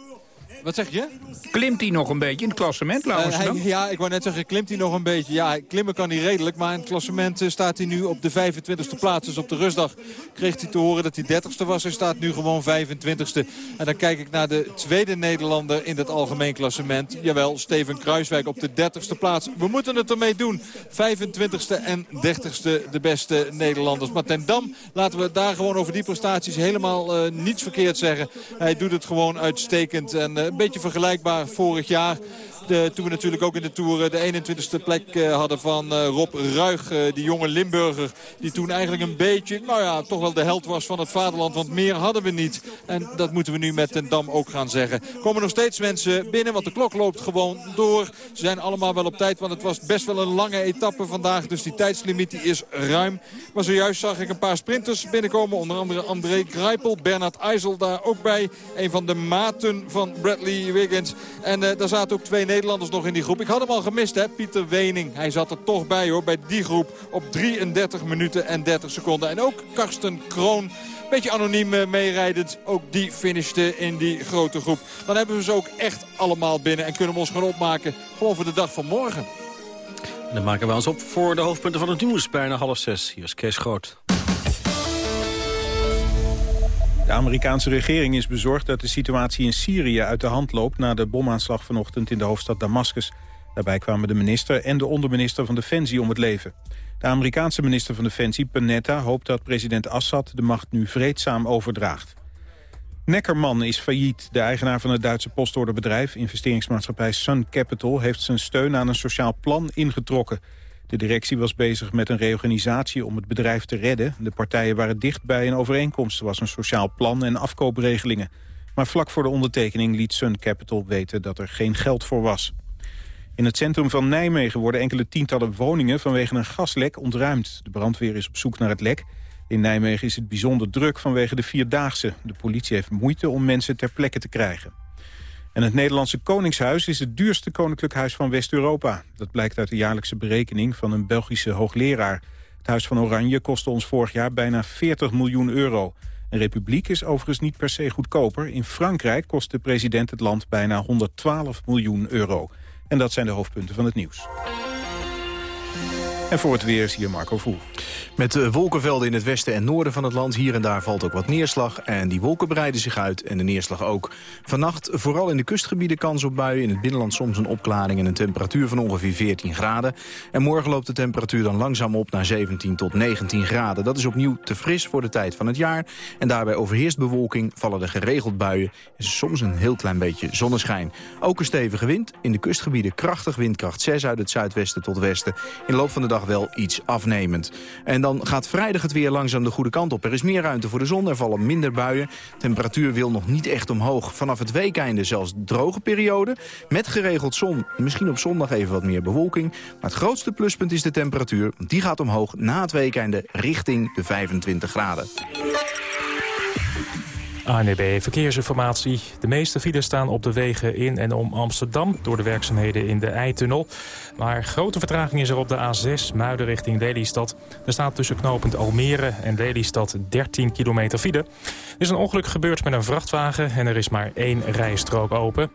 Wat zeg je? Klimt hij nog een beetje in het klassement, Laurens Eh, hij- ja, ik wou net zeggen, klimt hij nog een beetje. Ja, klimmen kan hij redelijk, maar in het klassement eh, staat hij nu op de 25e plaats. Dus op de rustdag kreeg hij te horen dat hij 30ste was. Hij staat nu gewoon 25ste. En dan kijk ik naar de tweede Nederlander in het algemeen klassement. Jawel, Steven Kruiswijk op de 30ste plaats. We moeten het ermee doen. 25ste en 30ste de beste Nederlanders. Maar ten Dam, laten we daar gewoon over die prestaties helemaal eh, niets verkeerd zeggen. Hij doet het gewoon uitstekend en een beetje vergelijkbaar vorig jaar. Toen we natuurlijk ook in de Tour de 21ste plek hadden van Rob Ruig. die jonge Limburger. Die toen eigenlijk een beetje, nou ja, toch wel de held was van het vaderland. Want meer hadden we niet. En dat moeten we nu met Ten Dam ook gaan zeggen. Komen nog steeds mensen binnen, want de klok loopt gewoon door. Ze zijn allemaal wel op tijd, want het was best wel een lange etappe vandaag. Dus die tijdslimiet die is ruim. Maar zojuist zag ik een paar sprinters binnenkomen. Onder andere André Greipel, Bernard IJssel daar ook bij. Een van de maten van Bradley Wiggins. En daar zaten ook twee Nederlanders nog in die groep. Ik had hem al gemist, hè, Pieter Wening. Hij zat er toch bij, hoor, bij die groep. Op 33 minuten en 30 seconden. En ook Karsten Kroon beetje anoniem eh, meerijdend. Ook die finishte in die grote groep. Dan hebben we ze ook echt allemaal binnen en kunnen we ons gaan opmaken. Gewoon voor de dag van morgen. En dan maken we ons op voor de hoofdpunten van het nieuws. Bijna half zes. Hier is Kees Groot. De Amerikaanse regering is bezorgd dat de situatie in Syrië uit de hand loopt... na de bomaanslag vanochtend in de hoofdstad Damascus. Daarbij kwamen de minister en de onderminister van Defensie om het leven. De Amerikaanse minister van Defensie, Panetta, hoopt dat president Assad de macht nu vreedzaam overdraagt. Neckerman is failliet. De eigenaar van het Duitse postorderbedrijf, investeringsmaatschappij Sun Capital, heeft zijn steun aan een sociaal plan ingetrokken. De directie was bezig met een reorganisatie om het bedrijf te redden. De partijen waren dicht bij een overeenkomst. Er was een sociaal plan en afkoopregelingen. Maar vlak voor de ondertekening liet Sun Capital weten dat er geen geld voor was. In het centrum van Nijmegen worden enkele tientallen woningen vanwege een gaslek ontruimd. De brandweer is op zoek naar het lek. In Nijmegen is het bijzonder druk vanwege de Vierdaagse. De politie heeft moeite om mensen ter plekke te krijgen. En het Nederlandse Koningshuis is het duurste koninklijk huis van West-Europa. Dat blijkt uit de jaarlijkse berekening van een Belgische hoogleraar. Het Huis van Oranje kostte ons vorig jaar bijna 40 miljoen euro. Een republiek is overigens niet per se goedkoper. In Frankrijk kost de president het land bijna 112 miljoen euro. En dat zijn de hoofdpunten van het nieuws. En voor het weer is hier Marco Voel. Met de wolkenvelden in het westen en noorden van het land. Hier en daar valt ook wat neerslag. En die wolken breiden zich uit en de neerslag ook. Vannacht vooral in de kustgebieden kans op buien. In het binnenland soms een opklaring en een temperatuur van ongeveer 14 graden. En morgen loopt de temperatuur dan langzaam op naar 17 tot 19 graden. Dat is opnieuw te fris voor de tijd van het jaar. En daarbij overheerst bewolking, vallen er geregeld buien. En soms een heel klein beetje zonneschijn. Ook een stevige wind. In de kustgebieden krachtig windkracht 6 uit het zuidwesten tot westen. In de loop van de dag wel iets afnemend. En dan gaat vrijdag het weer langzaam de goede kant op. Er is meer ruimte voor de zon, er vallen minder buien. Temperatuur wil nog niet echt omhoog. Vanaf het weekeinde zelfs droge periode. Met geregeld zon, misschien op zondag even wat meer bewolking. Maar het grootste pluspunt is de temperatuur. Die gaat omhoog na het weekeinde richting de 25 graden. ANB Verkeersinformatie. De meeste files staan op de wegen in en om Amsterdam... door de werkzaamheden in de Eitunnel. Maar grote vertraging is er op de A6 Muiden richting Lelystad. Er staat tussen knooppunt Almere en Lelystad 13 kilometer file. Er is een ongeluk gebeurd met een vrachtwagen en er is maar één rijstrook open.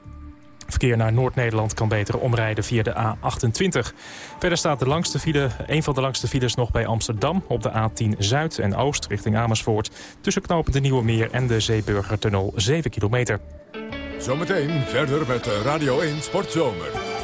Verkeer naar Noord-Nederland kan beter omrijden via de A28. Verder staat de langste file, een van de langste files nog bij Amsterdam... op de A10 Zuid en Oost richting Amersfoort... tussen knopen de Nieuwe Meer en de Zeeburgertunnel 7 kilometer. Zometeen verder met Radio 1 Sportzomer.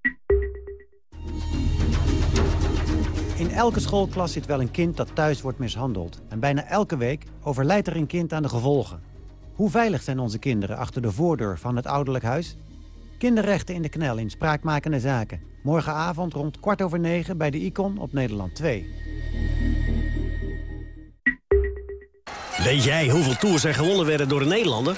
In elke schoolklas zit wel een kind dat thuis wordt mishandeld. En bijna elke week overlijdt er een kind aan de gevolgen. Hoe veilig zijn onze kinderen achter de voordeur van het ouderlijk huis? Kinderrechten in de knel in spraakmakende zaken. Morgenavond rond kwart over negen bij de Icon op Nederland 2. Weet jij hoeveel tours er gewonnen werden door een Nederlander?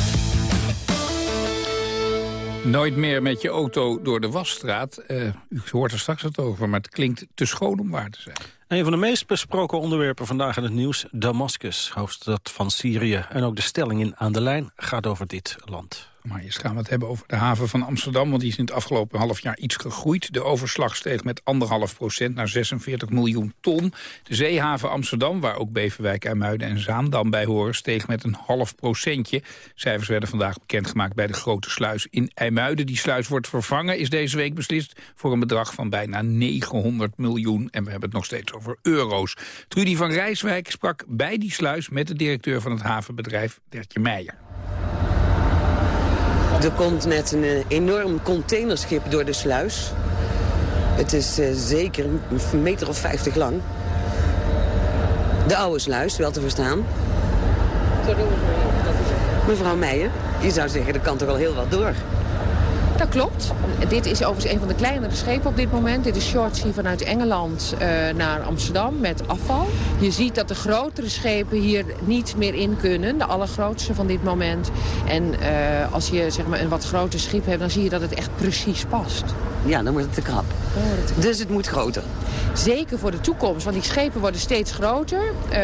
Nooit meer met je auto door de wasstraat. Uh, u hoort er straks wat over, maar het klinkt te schoon om waar te zijn. Een van de meest besproken onderwerpen vandaag in het nieuws... Damascus, hoofdstad van Syrië. En ook de stelling in Aan de Lijn gaat over dit land. Maar eerst gaan we het hebben over de haven van Amsterdam... want die is in het afgelopen half jaar iets gegroeid. De overslag steeg met anderhalf procent naar 46 miljoen ton. De zeehaven Amsterdam, waar ook Beverwijk, IJmuiden en Zaandam bij horen... steeg met een half procentje. Cijfers werden vandaag bekendgemaakt bij de grote sluis in IJmuiden. Die sluis wordt vervangen, is deze week beslist... voor een bedrag van bijna 900 miljoen. En we hebben het nog steeds over euro's. Trudy van Rijswijk sprak bij die sluis... met de directeur van het havenbedrijf Dertje Meijer. Er komt net een eh, enorm containerschip door de sluis. Het is uh, zeker een meter of vijftig lang. De oude sluis, wel te verstaan. Mevrouw Meijer, je zou zeggen, er kan toch al heel wat door. Dat klopt. Dit is overigens een van de kleinere schepen op dit moment. Dit is short sea vanuit Engeland uh, naar Amsterdam met afval. Je ziet dat de grotere schepen hier niet meer in kunnen. De allergrootste van dit moment. En uh, als je zeg maar, een wat groter schip hebt, dan zie je dat het echt precies past. Ja, dan wordt het te krap. Het dus het moet groter. Zeker voor de toekomst, want die schepen worden steeds groter. Uh,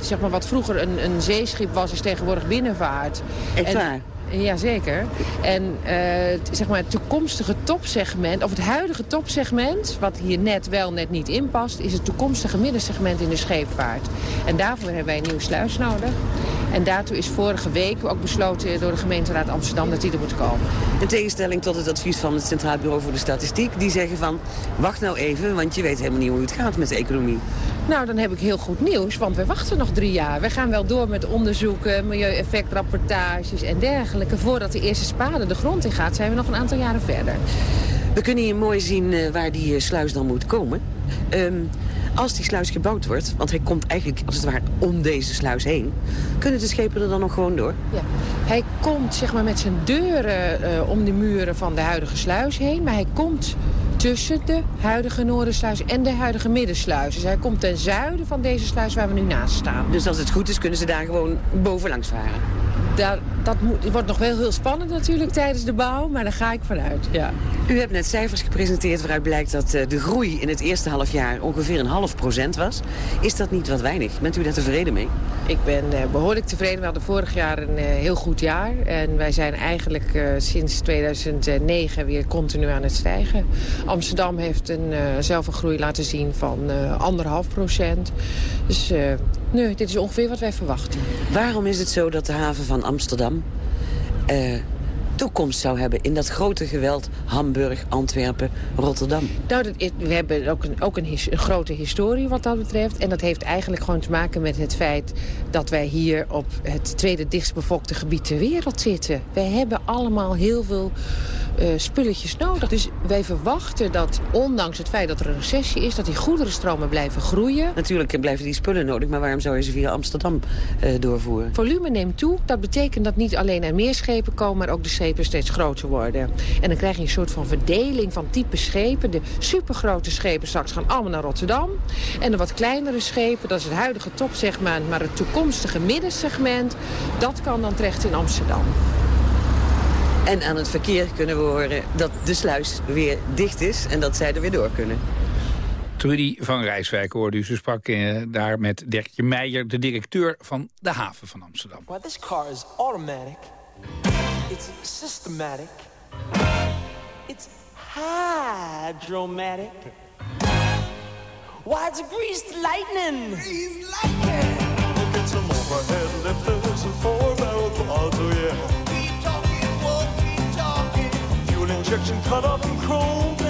zeg maar wat vroeger een, een zeeschip was, is tegenwoordig binnenvaart. Echt waar? Jazeker. En uh, zeg maar het toekomstige topsegment, of het huidige topsegment... wat hier net wel, net niet in past... is het toekomstige middensegment in de scheepvaart. En daarvoor hebben wij een nieuwe sluis nodig. En daartoe is vorige week ook besloten door de gemeenteraad Amsterdam dat die er moet komen. In tegenstelling tot het advies van het Centraal Bureau voor de Statistiek... die zeggen van, wacht nou even, want je weet helemaal niet hoe het gaat met de economie. Nou, dan heb ik heel goed nieuws, want we wachten nog drie jaar. We gaan wel door met onderzoeken, milieueffectrapportages en dergelijke. Voordat de eerste spade de grond in gaat, zijn we nog een aantal jaren verder. We kunnen hier mooi zien uh, waar die uh, sluis dan moet komen. Um, als die sluis gebouwd wordt, want hij komt eigenlijk als het ware om deze sluis heen... kunnen de schepen er dan nog gewoon door? Ja. Hij komt zeg maar, met zijn deuren uh, om de muren van de huidige sluis heen... maar hij komt tussen de huidige Noordersluis en de huidige Middensluis. Dus hij komt ten zuiden van deze sluis waar we nu naast staan. Dus als het goed is, kunnen ze daar gewoon bovenlangs varen? Daar, dat moet, wordt nog wel heel spannend natuurlijk tijdens de bouw, maar daar ga ik vanuit. Ja. U hebt net cijfers gepresenteerd waaruit blijkt dat uh, de groei in het eerste half jaar ongeveer een half procent was. Is dat niet wat weinig? Bent u daar tevreden mee? Ik ben uh, behoorlijk tevreden. We hadden vorig jaar een uh, heel goed jaar. En wij zijn eigenlijk sinds 2009 weer continu aan het stijgen. Amsterdam heeft een, zelf een groei laten zien van anderhalf procent. Dus nee, dit is ongeveer wat wij verwachten. Waarom is het zo dat de haven van Amsterdam uh, toekomst zou hebben in dat grote geweld Hamburg, Antwerpen, Rotterdam? Nou, dat, we hebben ook, een, ook een, his, een, grote historie wat dat betreft. En dat heeft eigenlijk gewoon te maken met het feit dat wij hier op het tweede dichtstbevolkte gebied ter wereld zitten. Wij hebben allemaal heel veel uh, spulletjes nodig. Dus wij verwachten dat, ondanks het feit dat er een recessie is... dat die goederenstromen blijven groeien. Natuurlijk blijven die spullen nodig, maar waarom zou je ze via Amsterdam uh, doorvoeren? Volume neemt toe. Dat betekent dat niet alleen er meer schepen komen... maar ook de schepen steeds groter worden. En dan krijg je een soort van verdeling van type schepen. De supergrote schepen straks gaan allemaal naar Rotterdam. En de wat kleinere schepen, dat is het huidige topsegment... maar het toekomstige middensegment, dat kan dan terecht in Amsterdam. En aan het verkeer kunnen we horen dat de sluis weer dicht is en dat zij er weer door kunnen. Trudy van Rijswijk hoorde u. Ze sprak eh, daar met Dirkje Meijer, de directeur van de haven van Amsterdam. Well, this car is automatic. It's systematic. It's hydromatic. Why, it's greased lightning. Greased lightning. Look at some overhead lifters and four-barrel quads, oh yeah. Injection cut up in chrome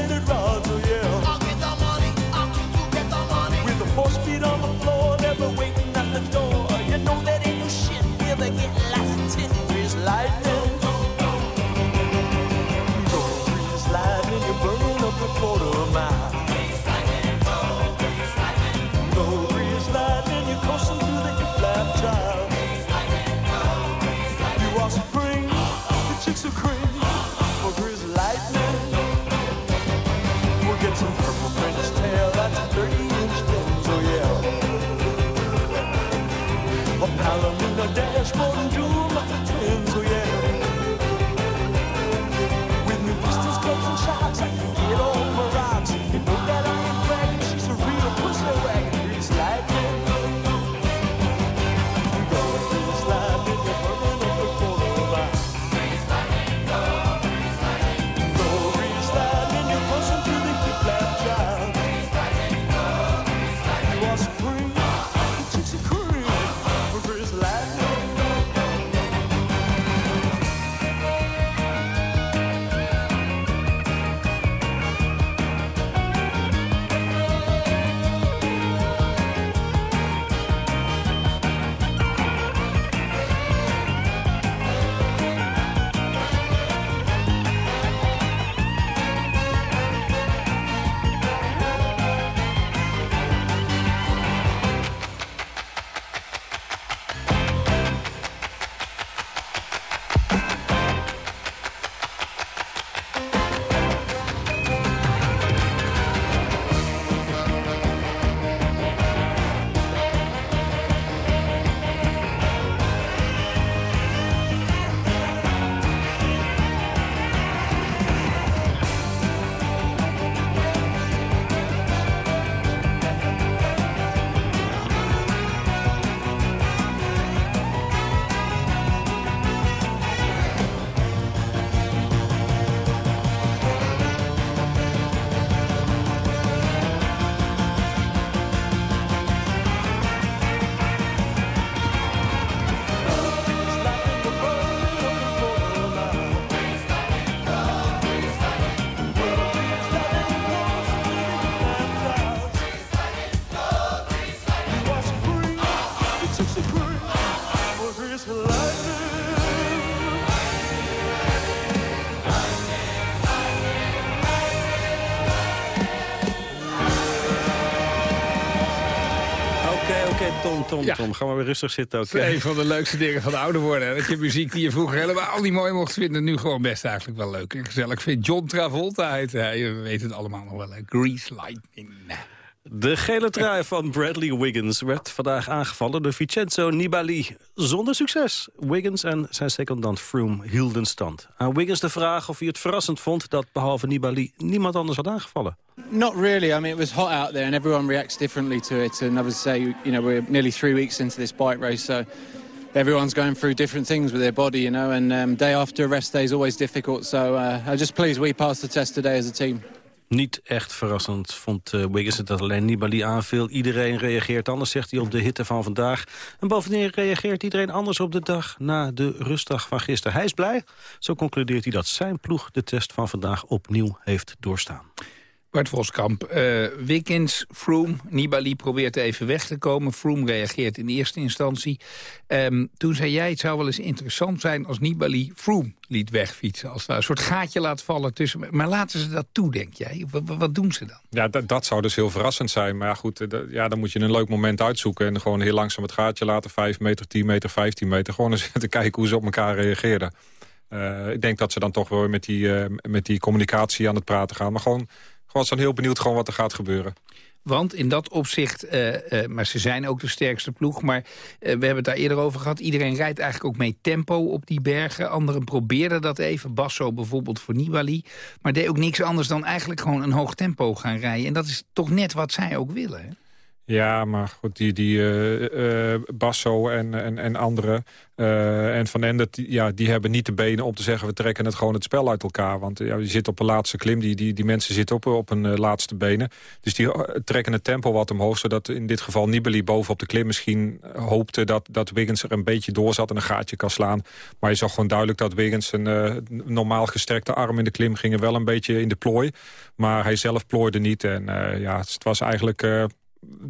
Tom, Tom, Tom. Ga maar weer rustig zitten. Een van de leukste dingen van ouder worden. Dat je muziek die je vroeger helemaal niet mooi mocht vinden... nu gewoon best eigenlijk wel leuk en gezellig Ik vind John Travolta uit. Hij weet het allemaal nog wel. Grease Lightning. De gele trui van Bradley Wiggins werd vandaag aangevallen door Vincenzo Nibali. Zonder succes. Wiggins en zijn secondant Froome hielden stand. Aan Wiggins de vraag of hij het verrassend vond dat behalve Nibali niemand anders had aangevallen. Not really. I mean, it was hot out there and everyone reacts differently to it. And I would say, you know, we're nearly three weeks into this bike race, so everyone's going through different things with their body, you know, and um, day after rest day is always difficult. So uh, I'm just pleased we passed the test today as a team. Niet echt verrassend vond uh, Wiggins het dat alleen Nibali aanviel. Iedereen reageert anders, zegt hij, op de hitte van vandaag. En bovendien reageert iedereen anders op de dag na de rustdag van gisteren. Hij is blij. Zo concludeert hij dat zijn ploeg de test van vandaag opnieuw heeft doorstaan. Bart Voskamp, uh, Wiggins, Froome, Nibali probeert even weg te komen. Froome reageert in eerste instantie. Um, toen zei jij, het zou wel eens interessant zijn als Nibali Froome liet wegfietsen. Als daar een soort gaatje laat vallen tussen... Maar laten ze dat toe, denk jij? Wat, doen ze dan? Ja, dat, zou dus heel verrassend zijn. Maar goed, eh, ja, dan moet je een leuk moment uitzoeken... en gewoon heel langzaam het gaatje laten, 5 meter, 10 meter, 15 meter. Gewoon eens te kijken hoe ze op elkaar reageerden. Uh, ik denk dat ze dan toch wel met die, met die communicatie aan het praten gaan. Maar gewoon gewoon zijn heel benieuwd gewoon wat er gaat gebeuren. Want in dat opzicht, uh, uh, maar ze zijn ook de sterkste ploeg... maar uh, we hebben het daar eerder over gehad. Iedereen rijdt eigenlijk ook mee tempo op die bergen. Anderen probeerden dat even. Basso bijvoorbeeld voor Nibali. Maar deed ook niks anders dan eigenlijk gewoon een hoog tempo gaan rijden. En dat is toch net wat zij ook willen, hè? Ja, maar goed, die, die uh, uh, Basso en, en, en anderen uh, en Van Ende, ja, die hebben niet de benen om te zeggen... we trekken het gewoon het spel uit elkaar. Want ja, je zit op een laatste klim, die, die, die mensen zitten op, op een laatste benen. Dus die trekken het tempo wat omhoog... zodat in dit geval Nibali boven op de klim misschien hoopte... dat, dat Wiggins er een beetje door zat en een gaatje kan slaan. Maar je zag gewoon duidelijk dat Wiggins een normaal gestrekte arm in de klim... ging wel een beetje in de plooi. Maar hij zelf plooide niet. En ja, het was eigenlijk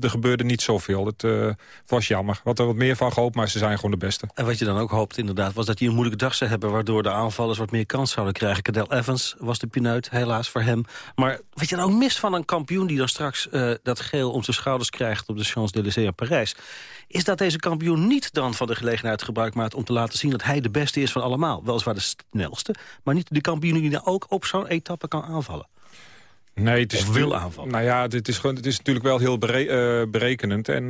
er gebeurde niet zoveel. Het uh, was jammer. Wat er wat meer van gehoopt, maar ze zijn gewoon de beste. En wat je dan ook hoopt inderdaad, was dat hij een moeilijke dag zou hebben... waardoor de aanvallers wat meer kans zouden krijgen. Cadel Evans was de pineut, helaas voor hem. Maar wat je dan ook mist van een kampioen... die dan straks uh, dat geel om zijn schouders krijgt op de Champs-Élysées in Parijs... is dat deze kampioen niet dan van de gelegenheid gebruik maakt... om te laten zien dat hij de beste is van allemaal. Weliswaar de snelste, maar niet de kampioen die dan ook op zo'n etappe kan aanvallen. Nee, het is of wil aanvallen. Nou ja, het is, gewoon, het is natuurlijk wel heel bere uh, berekenend. En uh,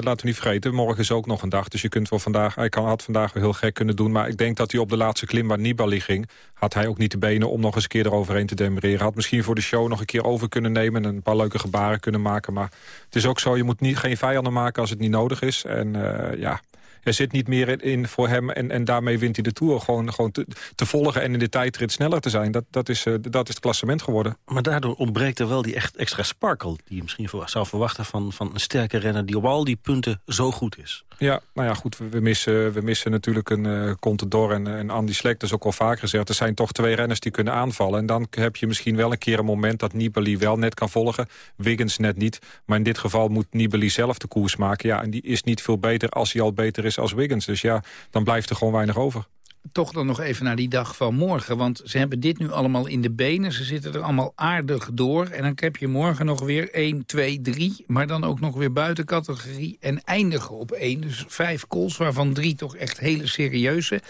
laten we niet vergeten, morgen is ook nog een dag. Dus je kunt wel vandaag, hij kan, had vandaag wel heel gek kunnen doen. Maar ik denk dat hij op de laatste klim waar Nibali ging... had hij ook niet de benen om nog eens een keer eroverheen te demereren. Had misschien voor de show nog een keer over kunnen nemen... en een paar leuke gebaren kunnen maken. Maar het is ook zo, je moet niet, geen vijanden maken als het niet nodig is. En uh, ja, er zit niet meer in voor hem en, en daarmee wint hij de Tour. Gewoon, gewoon te, te volgen en in de tijdrit sneller te zijn. Dat, dat, is, uh, dat is het klassement geworden. Maar daardoor ontbreekt er wel die echt extra sparkle... die je misschien zou verwachten van, van een sterke renner... die op al die punten zo goed is. Ja, nou ja, goed. We missen, we missen natuurlijk een uh, Contador en, en Andy Slek. Dat is ook al vaak gezegd. Er zijn toch twee renners die kunnen aanvallen. En dan heb je misschien wel een keer een moment dat Nibali wel net kan volgen. Wiggins net niet. Maar in dit geval moet Nibali zelf de koers maken. Ja, en die is niet veel beter als hij al beter is als Wiggins. Dus ja, dan blijft er gewoon weinig over toch dan nog even naar die dag van morgen. Want ze hebben dit nu allemaal in de benen. Ze zitten er allemaal aardig door. En dan heb je morgen nog weer 1, 2, 3. Maar dan ook nog weer buiten categorie. En eindigen op 1. Dus vijf calls, waarvan drie toch echt hele serieuze.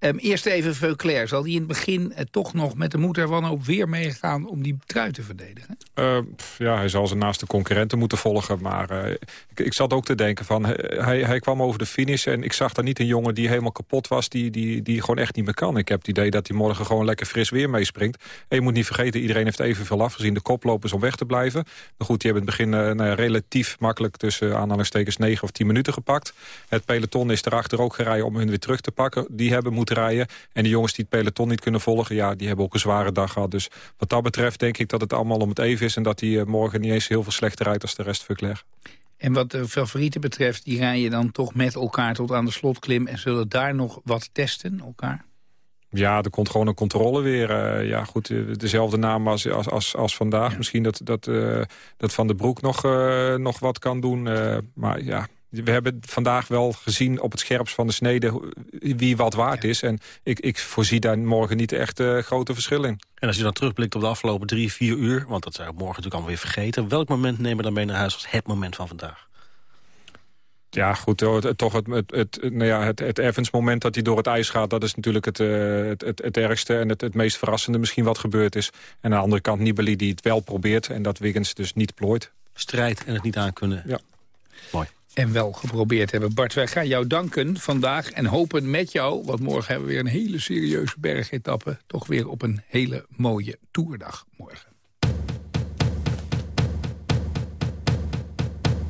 Um, eerst even Veuclair. Zal die in het begin uh, toch nog met de moed ervan ook weer meegaan om die trui te verdedigen? Uh, ja, hij zal zijn naaste concurrenten moeten volgen. Maar uh, ik, ik, zat ook te denken van, hij, hij kwam over de finish en ik zag daar niet een jongen die helemaal kapot was, die, die, die gewoon echt niet meer kan. Ik heb het idee dat hij morgen gewoon lekker fris weer meespringt. En je moet niet vergeten, iedereen heeft evenveel afgezien. De koplopers om weg te blijven. Maar goed, die hebben in het begin nou relatief makkelijk tussen aanhalingstekens 9 of 10 minuten gepakt. Het peloton is erachter ook gereden om hun weer terug te pakken. Die hebben moeten rijden. En de jongens die het peloton niet kunnen volgen... ja, die hebben ook een zware dag gehad. Dus wat dat betreft denk ik dat het allemaal om het even is... en dat die morgen niet eens heel veel slechter rijdt als de rest Vuckler. En wat de favorieten betreft, die rijden dan toch met elkaar tot aan de slotklim... en zullen daar nog wat testen, elkaar? Ja, er komt gewoon een controle weer. Uh, ja, goed, dezelfde naam als, als, als, als vandaag. Misschien dat, dat, uh, dat Van der Broek nog, uh, nog wat kan doen. maar ja, we hebben vandaag wel gezien op het scherpst van de snede wie wat waard is. En ik, ik voorzie daar morgen niet echt uh, grote verschillen in. En als je dan terugblikt op de afgelopen drie, vier uur... want dat zijn we morgen natuurlijk alweer vergeten... welk moment nemen we dan mee naar huis als het moment van vandaag? Ja, goed, het, toch het, het, het, nou ja, het, het Evans-moment dat hij door het ijs gaat... dat is natuurlijk het, uh, het, het, het, ergste en het, het meest verrassende misschien wat gebeurd is. En aan de andere kant Nibali die het wel probeert... en dat Wiggins dus niet plooit. Strijd en het niet aankunnen. Ja. Mooi. En wel geprobeerd hebben. Bart, wij gaan jou danken vandaag en hopen met jou... want morgen hebben we weer een hele serieuze bergetappe... toch weer op een hele mooie toerdag morgen.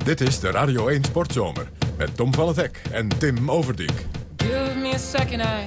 Dit is de Radio 1 Sportzomer met Tom van het Hek en Tim Overdijk. Give me a second, I,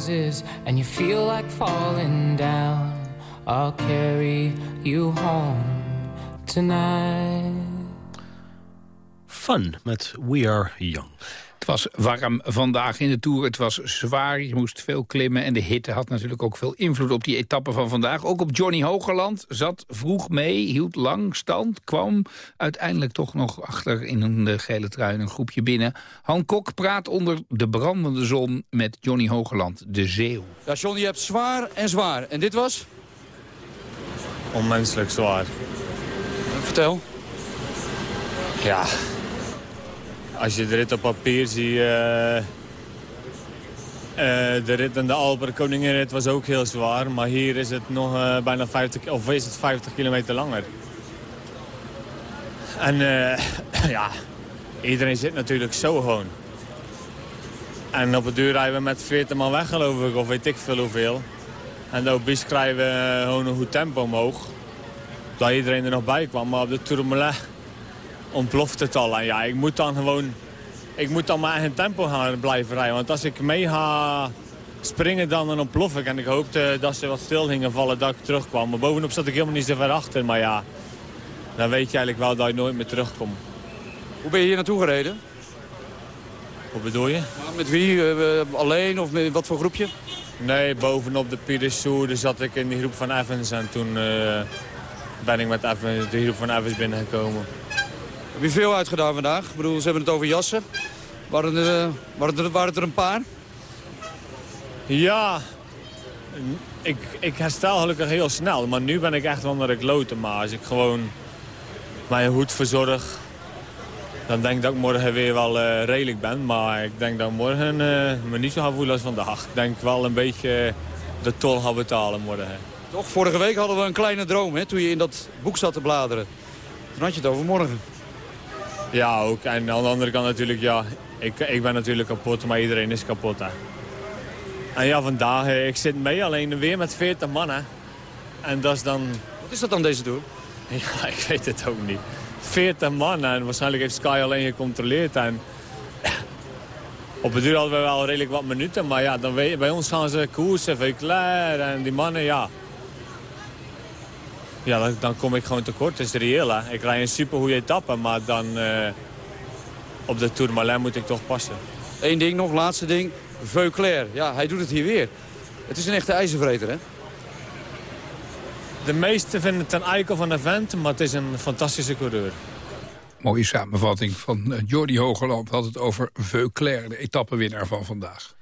bar closes and you feel like falling down, I'll carry you home tonight. Fun met We Are Young. Het was warm vandaag in de Tour. Het was zwaar, je moest veel klimmen. En de hitte had natuurlijk ook veel invloed op die etappe van vandaag. Ook op Johnny Hogerland zat vroeg mee, hield lang stand. Kwam uiteindelijk toch nog achter in een gele trui een groepje binnen. Han Kok praat onder de brandende zon met Johnny Hogerland, de zeeuw. Ja, John, je hebt zwaar en zwaar. En dit was? Onmenselijk zwaar. Vertel. Ja, als je de rit op papier ziet... eh, eh, de rit en de Alpen, Koninginrit was ook heel zwaar. Maar hier is het nog eh, bijna 50, of is het 50 kilometer langer. En ja, iedereen zit natuurlijk zo gewoon. En op het duur rijden we met 40 man weg geloof ik, of weet ik veel hoeveel. En de obis krijgen we gewoon een goed tempo omhoog. Dat iedereen er nog bij kwam, maar op de Tourmalet ontploft het al. En ja, ik moet dan gewoon, ik moet dan mijn eigen tempo gaan blijven rijden. Want als ik mee ga springen dan, dan ontplof ik. En ik hoopte dat ze wat stil gingen vallen, dat ik terugkwam. Maar bovenop zat ik helemaal niet zo ver achter. Maar ja, dan weet je eigenlijk wel dat je nooit meer terugkomt. Hoe ben je hier naartoe gereden? Wat bedoel je? Nou, met wie? Eh, alleen of met wat voor groepje? Nee, bovenop de Piederssoer zat ik in die groep van Evans. En toen eh, ben ik met Evans, de groep van Evans binnengekomen. Heb je veel uitgedaan vandaag? Ik bedoel, ze hebben het over jassen. Waren er, eh, waren er, waren het er een paar? Ja, ik, ik herstel gelukkig heel snel. Maar nu ben ik echt wel naar de kloten. Maar als ik gewoon mijn hoed verzorg... dan denk ik dat ik morgen weer wel eh, redelijk ben. Maar ik denk dat ik morgen eh, me niet zo ga voelen als vandaag. Ik denk wel een beetje de tol gaan betalen morgen. Toch, vorige week hadden we een kleine droom, hè, toen je in dat boek zat te bladeren. Toen had je het over morgen. Ja, ook. En aan de andere kant natuurlijk, ja, ik, ik ben natuurlijk kapot, maar iedereen is kapot. Hè. En ja, vandaag, eh, ik zit mee alleen weer met 40 man. Hè. En dat is dan... Wat is dat dan deze Tour? Ja, ik weet het ook niet. 40 man en waarschijnlijk heeft Sky alleen gecontroleerd. En op het duur hadden we wel redelijk wat minuten. Maar ja, dan weet, bij ons gaan ze koersen, Veuclair en die mannen, ja. Ja, dan, dan kom ik gewoon tekort. Het is reëel, hè. Ik rij een super goede etappe, maar dan... eh, op de Tourmalet moet ik toch passen. Eén ding nog, laatste ding. Veuclair, ja, hij doet het hier weer. Het is een echte ijzervreter, hè? De meesten vinden het een eikel van een vent, maar het is een fantastische coureur. Mooie samenvatting van eh, Jordi Hogerloop. had het over Veuclair, de etappenwinnaar van vandaag.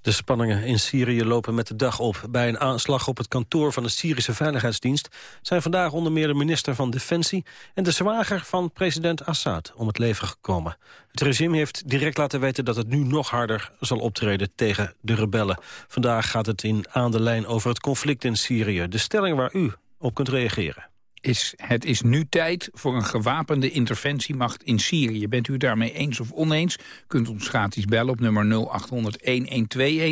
De spanningen in Syrië lopen met de dag op. Bij een aanslag op het kantoor van de Syrische Veiligheidsdienst... zijn vandaag onder meer de minister van Defensie... en de zwager van president Assad om het leven gekomen. Het regime heeft direct laten weten dat het nu nog harder zal optreden tegen de rebellen. Vandaag gaat het in aan de lijn over het conflict in Syrië. De stelling waar u op kunt reageren. Is, het is nu tijd voor een gewapende interventiemacht in Syrië. Bent u het daarmee eens of oneens? Kunt ons gratis bellen op nummer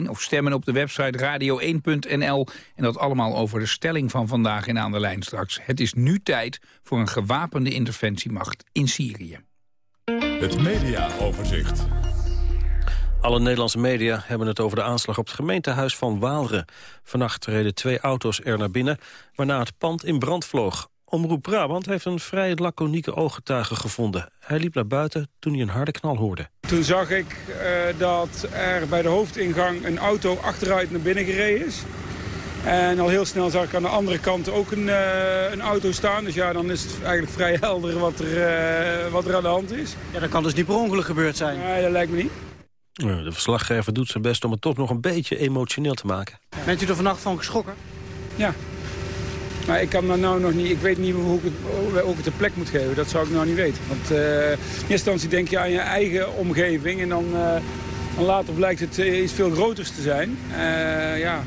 0800-1121... of stemmen op de website radio1.nl. En dat allemaal over de stelling van vandaag in Aan de Lijn straks. Het is nu tijd voor een gewapende interventiemacht in Syrië. Het mediaoverzicht. Alle Nederlandse media hebben het over de aanslag op het gemeentehuis van Waalre. Vannacht reden twee auto's er naar binnen, waarna het pand in brand vloog. Omroep Brabant heeft een vrij laconieke ooggetuige gevonden. Hij liep naar buiten toen hij een harde knal hoorde. Toen zag ik eh, dat er bij de hoofdingang een auto achteruit naar binnen gereden is. En al heel snel zag ik aan de andere kant ook een, eh, een auto staan. Dus ja, dan is het eigenlijk vrij helder wat er, eh, wat er aan de hand is. Ja, dat kan dus niet per ongeluk gebeurd zijn. Nee, dat lijkt me niet. De verslaggever doet zijn best om het toch nog een beetje emotioneel te maken. Bent u er vannacht van geschrokken? Ja. Maar ik kan dat nou nog niet, ik weet niet hoe ik het, hoe het de plek moet geven. Dat zou ik nou niet weten. Want eh, in eerste instantie denk je aan je eigen omgeving. En dan, eh, later blijkt het eh, iets veel groters te zijn. Ja,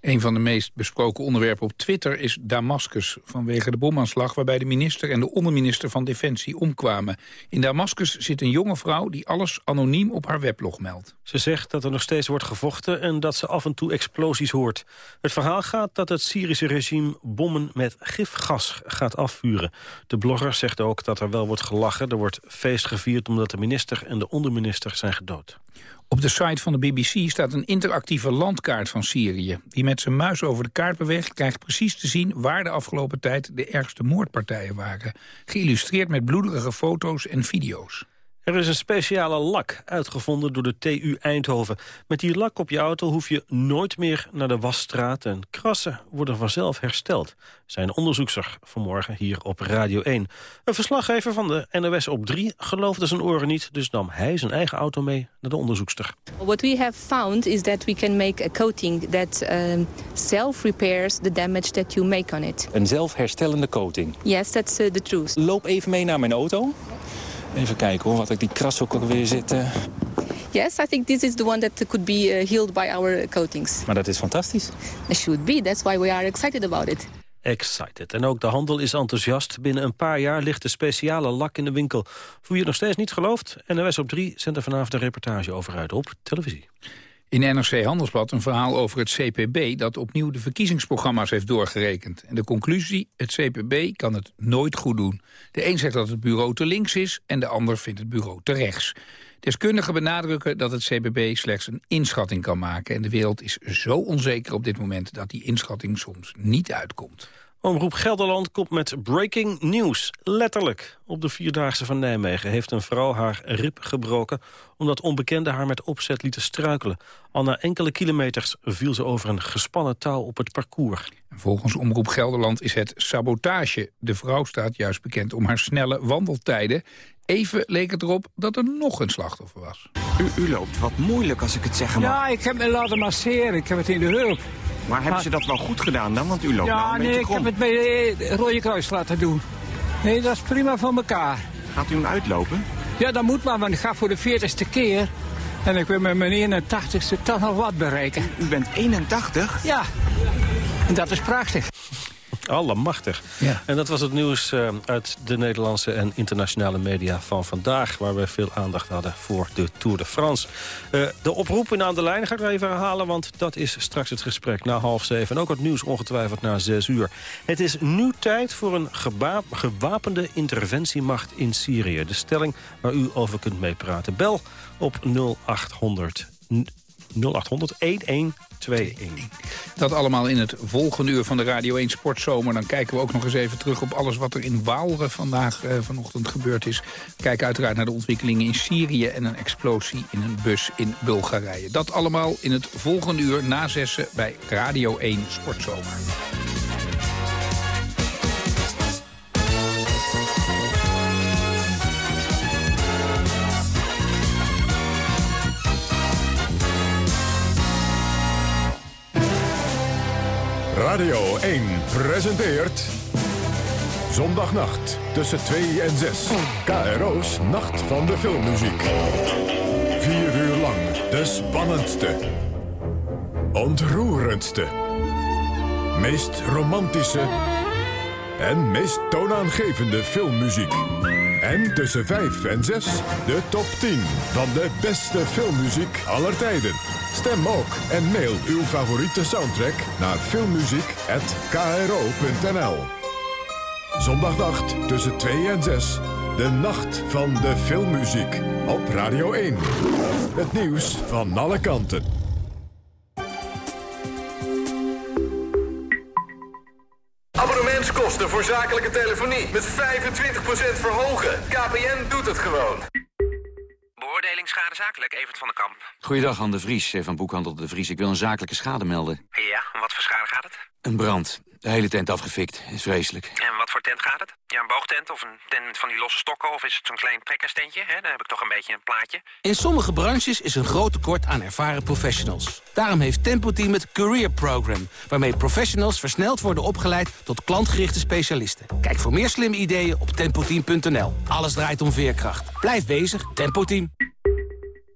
Een van de meest besproken onderwerpen op Twitter is Damascus... vanwege de bomaanslag waarbij de minister en de onderminister van Defensie omkwamen. In Damascus zit een jonge vrouw die alles anoniem op haar weblog meldt. Ze zegt dat er nog steeds wordt gevochten en dat ze af en toe explosies hoort. Het verhaal gaat dat het Syrische regime bommen met gifgas gaat afvuren. De blogger zegt ook dat er wel wordt gelachen. Er wordt feest gevierd omdat de minister en de onderminister zijn gedood. Op de site van de BBC staat een interactieve landkaart van Syrië. Wie met zijn muis over de kaart beweegt krijgt precies te zien... waar de afgelopen tijd de ergste moordpartijen waren. Geïllustreerd met bloederige foto's en video's. Er is een speciale lak uitgevonden door de TU Eindhoven. Met die lak op je auto hoef je nooit meer naar de wasstraat... en krassen worden vanzelf hersteld. Zijn onderzoekster vanmorgen hier op Radio 1. Een verslaggever van de NOS op 3 geloofde zijn oren niet... dus nam hij zijn eigen auto mee naar de onderzoekster. What we have found is that we can make a coating that um, self-repairs the damage that you make on it. Een zelfherstellende coating. Yes, that's uh, the truth. Loop even mee naar mijn auto. Even kijken hoor, wat ik die kras ook alweer zit. eh. Yes, I think this is the one that could be uh, healed by our coatings. Maar dat is fantastisch. It should be. That's why we are excited about it. Excited. En ook de handel is enthousiast. Binnen een paar jaar ligt de speciale lak in de winkel. Voor wie het nog steeds niet gelooft, NOS op 3 zendt er vanavond een reportage over uit op televisie. In NRC Handelsblad een verhaal over het CPB... dat opnieuw de verkiezingsprogramma's heeft doorgerekend. En de conclusie, het CPB kan het nooit goed doen. De een zegt dat het bureau te links is... en de ander vindt het bureau te rechts. Deskundigen benadrukken dat het CPB slechts een inschatting kan maken. En de wereld is zo onzeker op dit moment... dat die inschatting soms niet uitkomt. Omroep Gelderland komt met breaking news. Letterlijk. Op de Vierdaagse van Nijmegen heeft een vrouw haar rib gebroken... omdat onbekenden haar met opzet lieten struikelen. Al na enkele kilometers viel ze over een gespannen touw op het parcours. Volgens Omroep Gelderland is het sabotage. De vrouw staat juist bekend om haar snelle wandeltijden. Even leek het erop dat er nog een slachtoffer was. U, u loopt wat moeilijk als ik het zeggen mag. Ja, ik heb me laten masseren. Ik heb het in de hulp. Maar hebben ze dat wel goed gedaan dan? Want u loopt nou Ja, een nee, beetje ik krom. heb het bij het Rode Kruis laten doen. Nee, dat is prima van elkaar. Gaat u hem uitlopen? Ja, dat moet maar, want ik ga voor de 40ste keer. En ik wil met mijn 81ste toch nog wat bereiken. U bent 81? Ja, en dat is prachtig. Allemachtig. Ja. En dat was het nieuws eh, uit de Nederlandse en internationale media van vandaag... waar we veel aandacht hadden voor de Tour de France. Eh, de oproep in aan de lijn ga ik even herhalen... want dat is straks het gesprek na half zeven. En ook het nieuws ongetwijfeld na zes uur. Het is nu tijd voor een gewapende interventiemacht in Syrië. De stelling waar u over kunt meepraten. Bel op 0800 0800 1121. Dat allemaal in het volgende uur van de Radio 1 Sportzomer. Dan kijken we ook nog eens even terug op alles wat er in Waalre vandaag eh, vanochtend gebeurd is. Kijken uiteraard naar de ontwikkelingen in Syrië en een explosie in een bus in Bulgarije. Dat allemaal in het volgende uur na zessen bij Radio 1 Sportzomer. Radio 1 presenteert... Zondagnacht tussen 2 en 6. KRO's Nacht van de Filmmuziek. Vier uur lang de spannendste. Ontroerendste. Meest romantische... en meest toonaangevende filmmuziek. En tussen 5 en 6 de top 10 van de beste filmmuziek aller tijden. Stem ook en mail uw favoriete soundtrack naar filmmuziek.kro.nl Zondagnacht tussen 2 en 6. De nacht van de filmmuziek. Op Radio 1. Het nieuws van alle kanten. Voor zakelijke telefonie met 25% verhogen. KPN doet het gewoon. Schade zakelijk, Evert van den Kamp. Goeiedag, Han de Vries van Boekhandel de Vries. Ik wil een zakelijke schade melden. Ja, om wat voor schade gaat het? Een brand. De hele tent afgefikt. Is vreselijk. En wat voor tent gaat het? Ja, een boogtent of een tent van die losse stokken? Of is het zo'n klein trekkerstentje? Hè? Dan heb ik toch een beetje een plaatje. In sommige branches is een groot tekort aan ervaren professionals. Daarom heeft Tempo Team het Career Program... waarmee professionals versneld worden opgeleid tot klantgerichte specialisten. Kijk voor meer slimme ideeën op tempoteam.nl. Alles draait om veerkracht. Blijf bezig, Tempo Team.